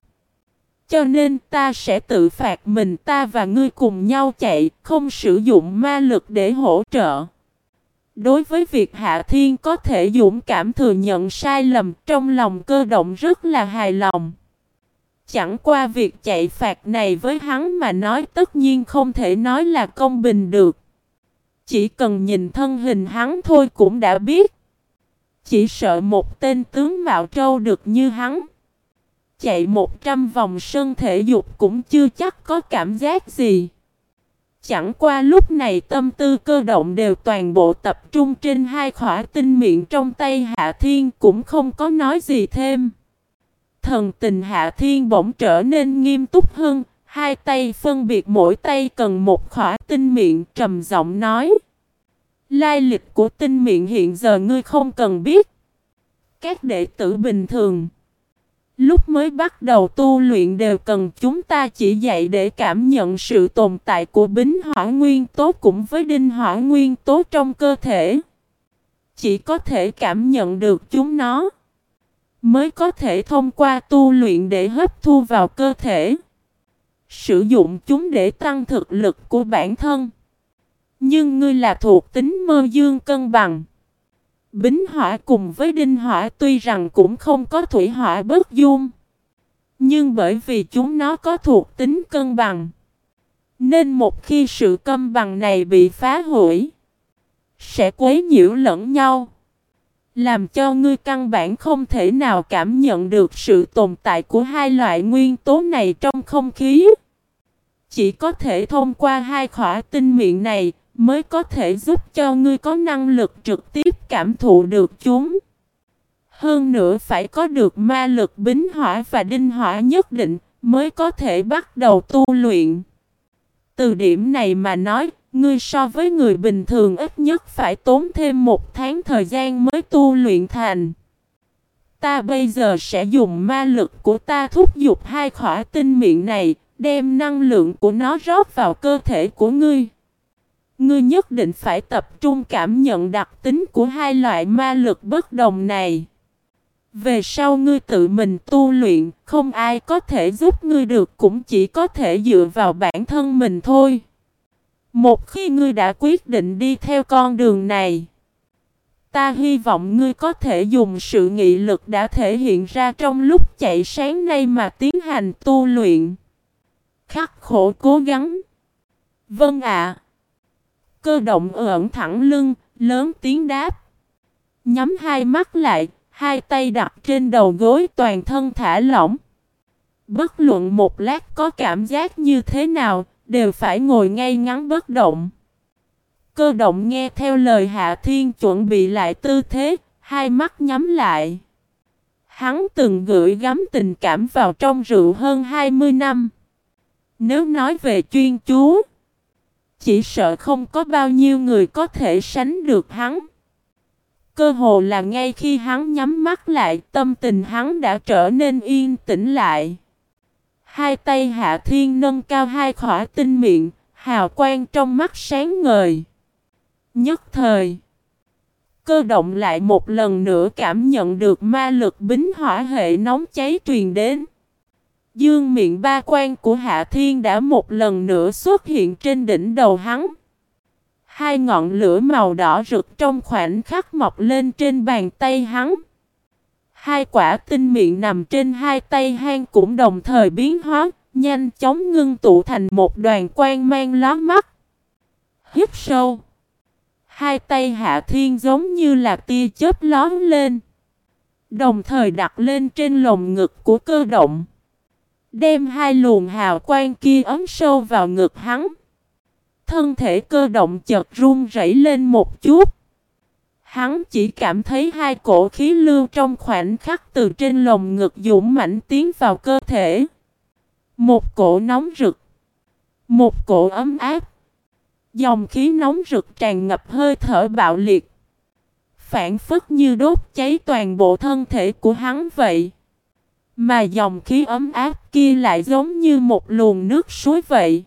Cho nên ta sẽ tự phạt mình ta và ngươi cùng nhau chạy, không sử dụng ma lực để hỗ trợ. Đối với việc Hạ Thiên có thể dũng cảm thừa nhận sai lầm trong lòng cơ động rất là hài lòng. Chẳng qua việc chạy phạt này với hắn mà nói tất nhiên không thể nói là công bình được. Chỉ cần nhìn thân hình hắn thôi cũng đã biết. Chỉ sợ một tên tướng Mạo Trâu được như hắn. Chạy 100 vòng sân thể dục cũng chưa chắc có cảm giác gì. Chẳng qua lúc này tâm tư cơ động đều toàn bộ tập trung trên hai khỏa tinh miệng trong tay Hạ Thiên cũng không có nói gì thêm. Thần tình Hạ Thiên bỗng trở nên nghiêm túc hơn, hai tay phân biệt mỗi tay cần một khỏa tinh miệng trầm giọng nói. Lai lịch của tinh miệng hiện giờ ngươi không cần biết. Các đệ tử bình thường. Lúc mới bắt đầu tu luyện đều cần chúng ta chỉ dạy để cảm nhận sự tồn tại của bính hỏa nguyên tố cũng với đinh hỏa nguyên tố trong cơ thể. Chỉ có thể cảm nhận được chúng nó. Mới có thể thông qua tu luyện để hấp thu vào cơ thể. Sử dụng chúng để tăng thực lực của bản thân. Nhưng ngươi là thuộc tính mơ dương cân bằng. Bính hỏa cùng với đinh hỏa tuy rằng cũng không có thủy hỏa bất dung. Nhưng bởi vì chúng nó có thuộc tính cân bằng. Nên một khi sự cân bằng này bị phá hủy. Sẽ quấy nhiễu lẫn nhau. Làm cho ngươi căn bản không thể nào cảm nhận được sự tồn tại của hai loại nguyên tố này trong không khí. Chỉ có thể thông qua hai khỏa tinh miệng này mới có thể giúp cho ngươi có năng lực trực tiếp cảm thụ được chúng. Hơn nữa phải có được ma lực bính hỏa và đinh hỏa nhất định mới có thể bắt đầu tu luyện. Từ điểm này mà nói, ngươi so với người bình thường ít nhất phải tốn thêm một tháng thời gian mới tu luyện thành. Ta bây giờ sẽ dùng ma lực của ta thúc giục hai khỏa tinh miệng này, đem năng lượng của nó rót vào cơ thể của ngươi. Ngươi nhất định phải tập trung cảm nhận đặc tính của hai loại ma lực bất đồng này. Về sau ngươi tự mình tu luyện, không ai có thể giúp ngươi được cũng chỉ có thể dựa vào bản thân mình thôi. Một khi ngươi đã quyết định đi theo con đường này, ta hy vọng ngươi có thể dùng sự nghị lực đã thể hiện ra trong lúc chạy sáng nay mà tiến hành tu luyện. Khắc khổ cố gắng. Vâng ạ. Cơ động ẩn thẳng lưng, lớn tiếng đáp. Nhắm hai mắt lại, hai tay đặt trên đầu gối toàn thân thả lỏng. Bất luận một lát có cảm giác như thế nào, đều phải ngồi ngay ngắn bất động. Cơ động nghe theo lời Hạ Thiên chuẩn bị lại tư thế, hai mắt nhắm lại. Hắn từng gửi gắm tình cảm vào trong rượu hơn 20 năm. Nếu nói về chuyên chú, chỉ sợ không có bao nhiêu người có thể sánh được hắn. Cơ hồ là ngay khi hắn nhắm mắt lại, tâm tình hắn đã trở nên yên tĩnh lại. Hai tay hạ thiên nâng cao hai khỏa tinh miệng, hào quang trong mắt sáng ngời. Nhất thời, cơ động lại một lần nữa cảm nhận được ma lực bính hỏa hệ nóng cháy truyền đến. Dương miệng ba quan của Hạ Thiên đã một lần nữa xuất hiện trên đỉnh đầu hắn. Hai ngọn lửa màu đỏ rực trong khoảnh khắc mọc lên trên bàn tay hắn. Hai quả tinh miệng nằm trên hai tay hang cũng đồng thời biến hóa, nhanh chóng ngưng tụ thành một đoàn quang mang lóa mắt. Hít sâu. Hai tay hạ thiên giống như là tia chớp lón lên. Đồng thời đặt lên trên lồng ngực của cơ động. Đem hai luồng hào quang kia ấm sâu vào ngực hắn. Thân thể cơ động chợt run rẩy lên một chút. Hắn chỉ cảm thấy hai cổ khí lưu trong khoảnh khắc từ trên lồng ngực dũng mãnh tiến vào cơ thể. Một cổ nóng rực. Một cổ ấm áp. Dòng khí nóng rực tràn ngập hơi thở bạo liệt. Phản phất như đốt cháy toàn bộ thân thể của hắn vậy. Mà dòng khí ấm áp kia lại giống như một luồng nước suối vậy.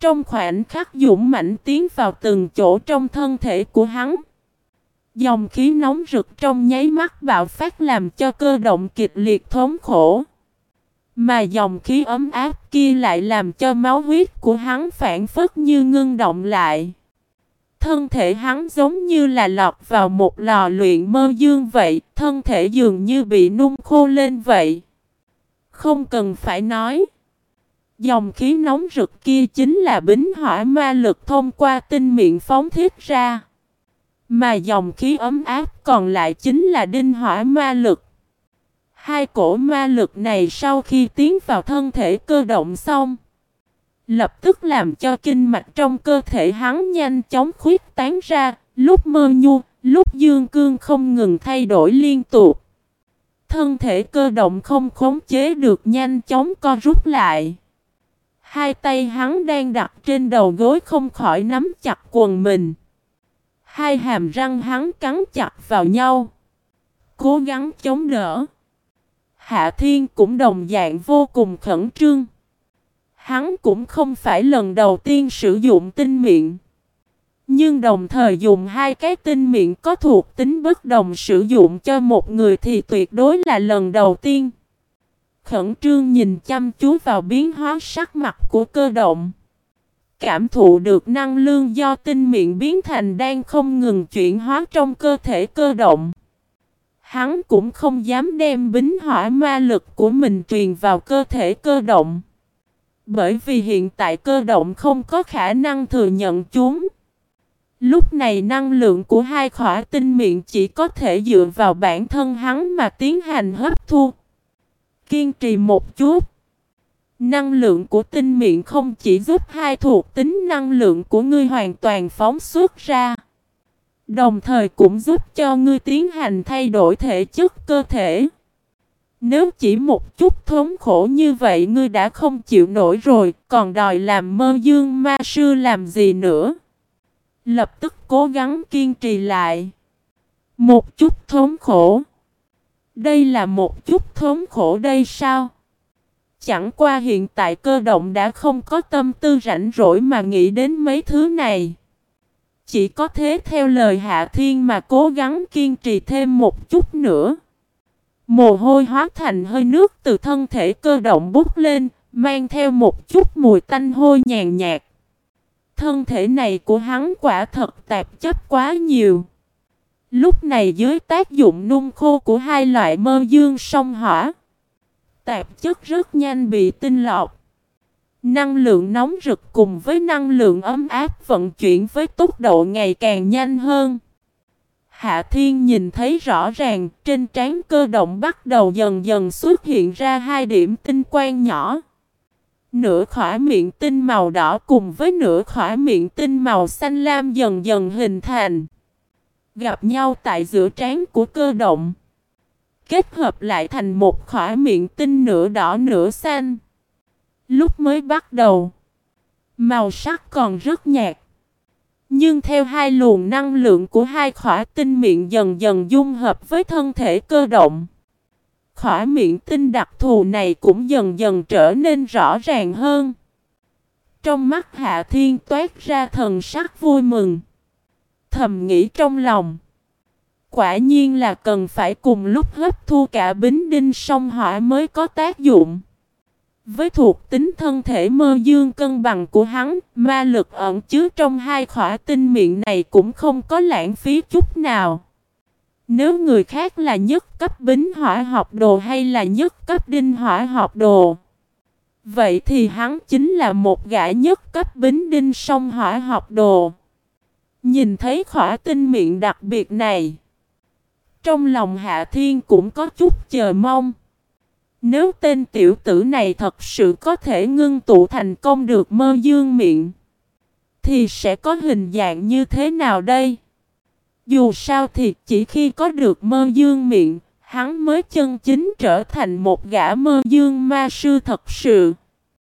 Trong khoảnh khắc dũng mạnh tiến vào từng chỗ trong thân thể của hắn. Dòng khí nóng rực trong nháy mắt bạo phát làm cho cơ động kịch liệt thống khổ. Mà dòng khí ấm áp kia lại làm cho máu huyết của hắn phản phất như ngưng động lại. Thân thể hắn giống như là lọt vào một lò luyện mơ dương vậy, thân thể dường như bị nung khô lên vậy. Không cần phải nói. Dòng khí nóng rực kia chính là bính hỏa ma lực thông qua tinh miệng phóng thiết ra. Mà dòng khí ấm áp còn lại chính là đinh hỏa ma lực. Hai cổ ma lực này sau khi tiến vào thân thể cơ động xong, lập tức làm cho kinh mạch trong cơ thể hắn nhanh chóng khuyết tán ra, lúc mơ nhu, lúc dương cương không ngừng thay đổi liên tục. Thân thể cơ động không khống chế được nhanh chóng co rút lại. Hai tay hắn đang đặt trên đầu gối không khỏi nắm chặt quần mình. Hai hàm răng hắn cắn chặt vào nhau. Cố gắng chống đỡ. Hạ Thiên cũng đồng dạng vô cùng khẩn trương. Hắn cũng không phải lần đầu tiên sử dụng tinh miệng. Nhưng đồng thời dùng hai cái tinh miệng có thuộc tính bất đồng sử dụng cho một người thì tuyệt đối là lần đầu tiên. Khẩn trương nhìn chăm chú vào biến hóa sắc mặt của cơ động. Cảm thụ được năng lượng do tinh miệng biến thành đang không ngừng chuyển hóa trong cơ thể cơ động. Hắn cũng không dám đem bính hỏa ma lực của mình truyền vào cơ thể cơ động. Bởi vì hiện tại cơ động không có khả năng thừa nhận chúng. Lúc này năng lượng của hai khỏa tinh miệng chỉ có thể dựa vào bản thân hắn mà tiến hành hấp thu. Kiên trì một chút. Năng lượng của tinh miệng không chỉ giúp hai thuộc tính năng lượng của ngươi hoàn toàn phóng xuất ra. Đồng thời cũng giúp cho ngươi tiến hành thay đổi thể chất cơ thể. Nếu chỉ một chút thống khổ như vậy ngươi đã không chịu nổi rồi, còn đòi làm mơ dương ma sư làm gì nữa? Lập tức cố gắng kiên trì lại. Một chút thống khổ. Đây là một chút thống khổ đây sao? Chẳng qua hiện tại cơ động đã không có tâm tư rảnh rỗi mà nghĩ đến mấy thứ này. Chỉ có thế theo lời Hạ Thiên mà cố gắng kiên trì thêm một chút nữa. Mồ hôi hóa thành hơi nước từ thân thể cơ động bút lên, mang theo một chút mùi tanh hôi nhàn nhạt. Thân thể này của hắn quả thật tạp chất quá nhiều. Lúc này dưới tác dụng nung khô của hai loại mơ dương sông hỏa, tạp chất rất nhanh bị tinh lọc. Năng lượng nóng rực cùng với năng lượng ấm áp vận chuyển với tốc độ ngày càng nhanh hơn. Hạ Thiên nhìn thấy rõ ràng trên trán cơ động bắt đầu dần dần xuất hiện ra hai điểm tinh quang nhỏ. Nửa khỏa miệng tinh màu đỏ cùng với nửa khỏa miệng tinh màu xanh lam dần dần hình thành. Gặp nhau tại giữa trán của cơ động. Kết hợp lại thành một khỏa miệng tinh nửa đỏ nửa xanh. Lúc mới bắt đầu, màu sắc còn rất nhạt. Nhưng theo hai luồng năng lượng của hai khỏa tinh miệng dần dần dung hợp với thân thể cơ động. Khỏa miệng tinh đặc thù này cũng dần dần trở nên rõ ràng hơn. Trong mắt Hạ Thiên toát ra thần sắc vui mừng. Thầm nghĩ trong lòng. Quả nhiên là cần phải cùng lúc hấp thu cả bính đinh song hỏa mới có tác dụng. Với thuộc tính thân thể mơ dương cân bằng của hắn, ma lực ẩn chứa trong hai khỏa tinh miệng này cũng không có lãng phí chút nào. Nếu người khác là nhất cấp bính hỏa học đồ hay là nhất cấp đinh hỏa học đồ, vậy thì hắn chính là một gã nhất cấp bính đinh song hỏa học đồ. Nhìn thấy khỏa tinh miệng đặc biệt này, trong lòng Hạ Thiên cũng có chút chờ mong. Nếu tên tiểu tử này thật sự có thể ngưng tụ thành công được mơ dương miệng, thì sẽ có hình dạng như thế nào đây? Dù sao thì chỉ khi có được mơ dương miệng, hắn mới chân chính trở thành một gã mơ dương ma sư thật sự.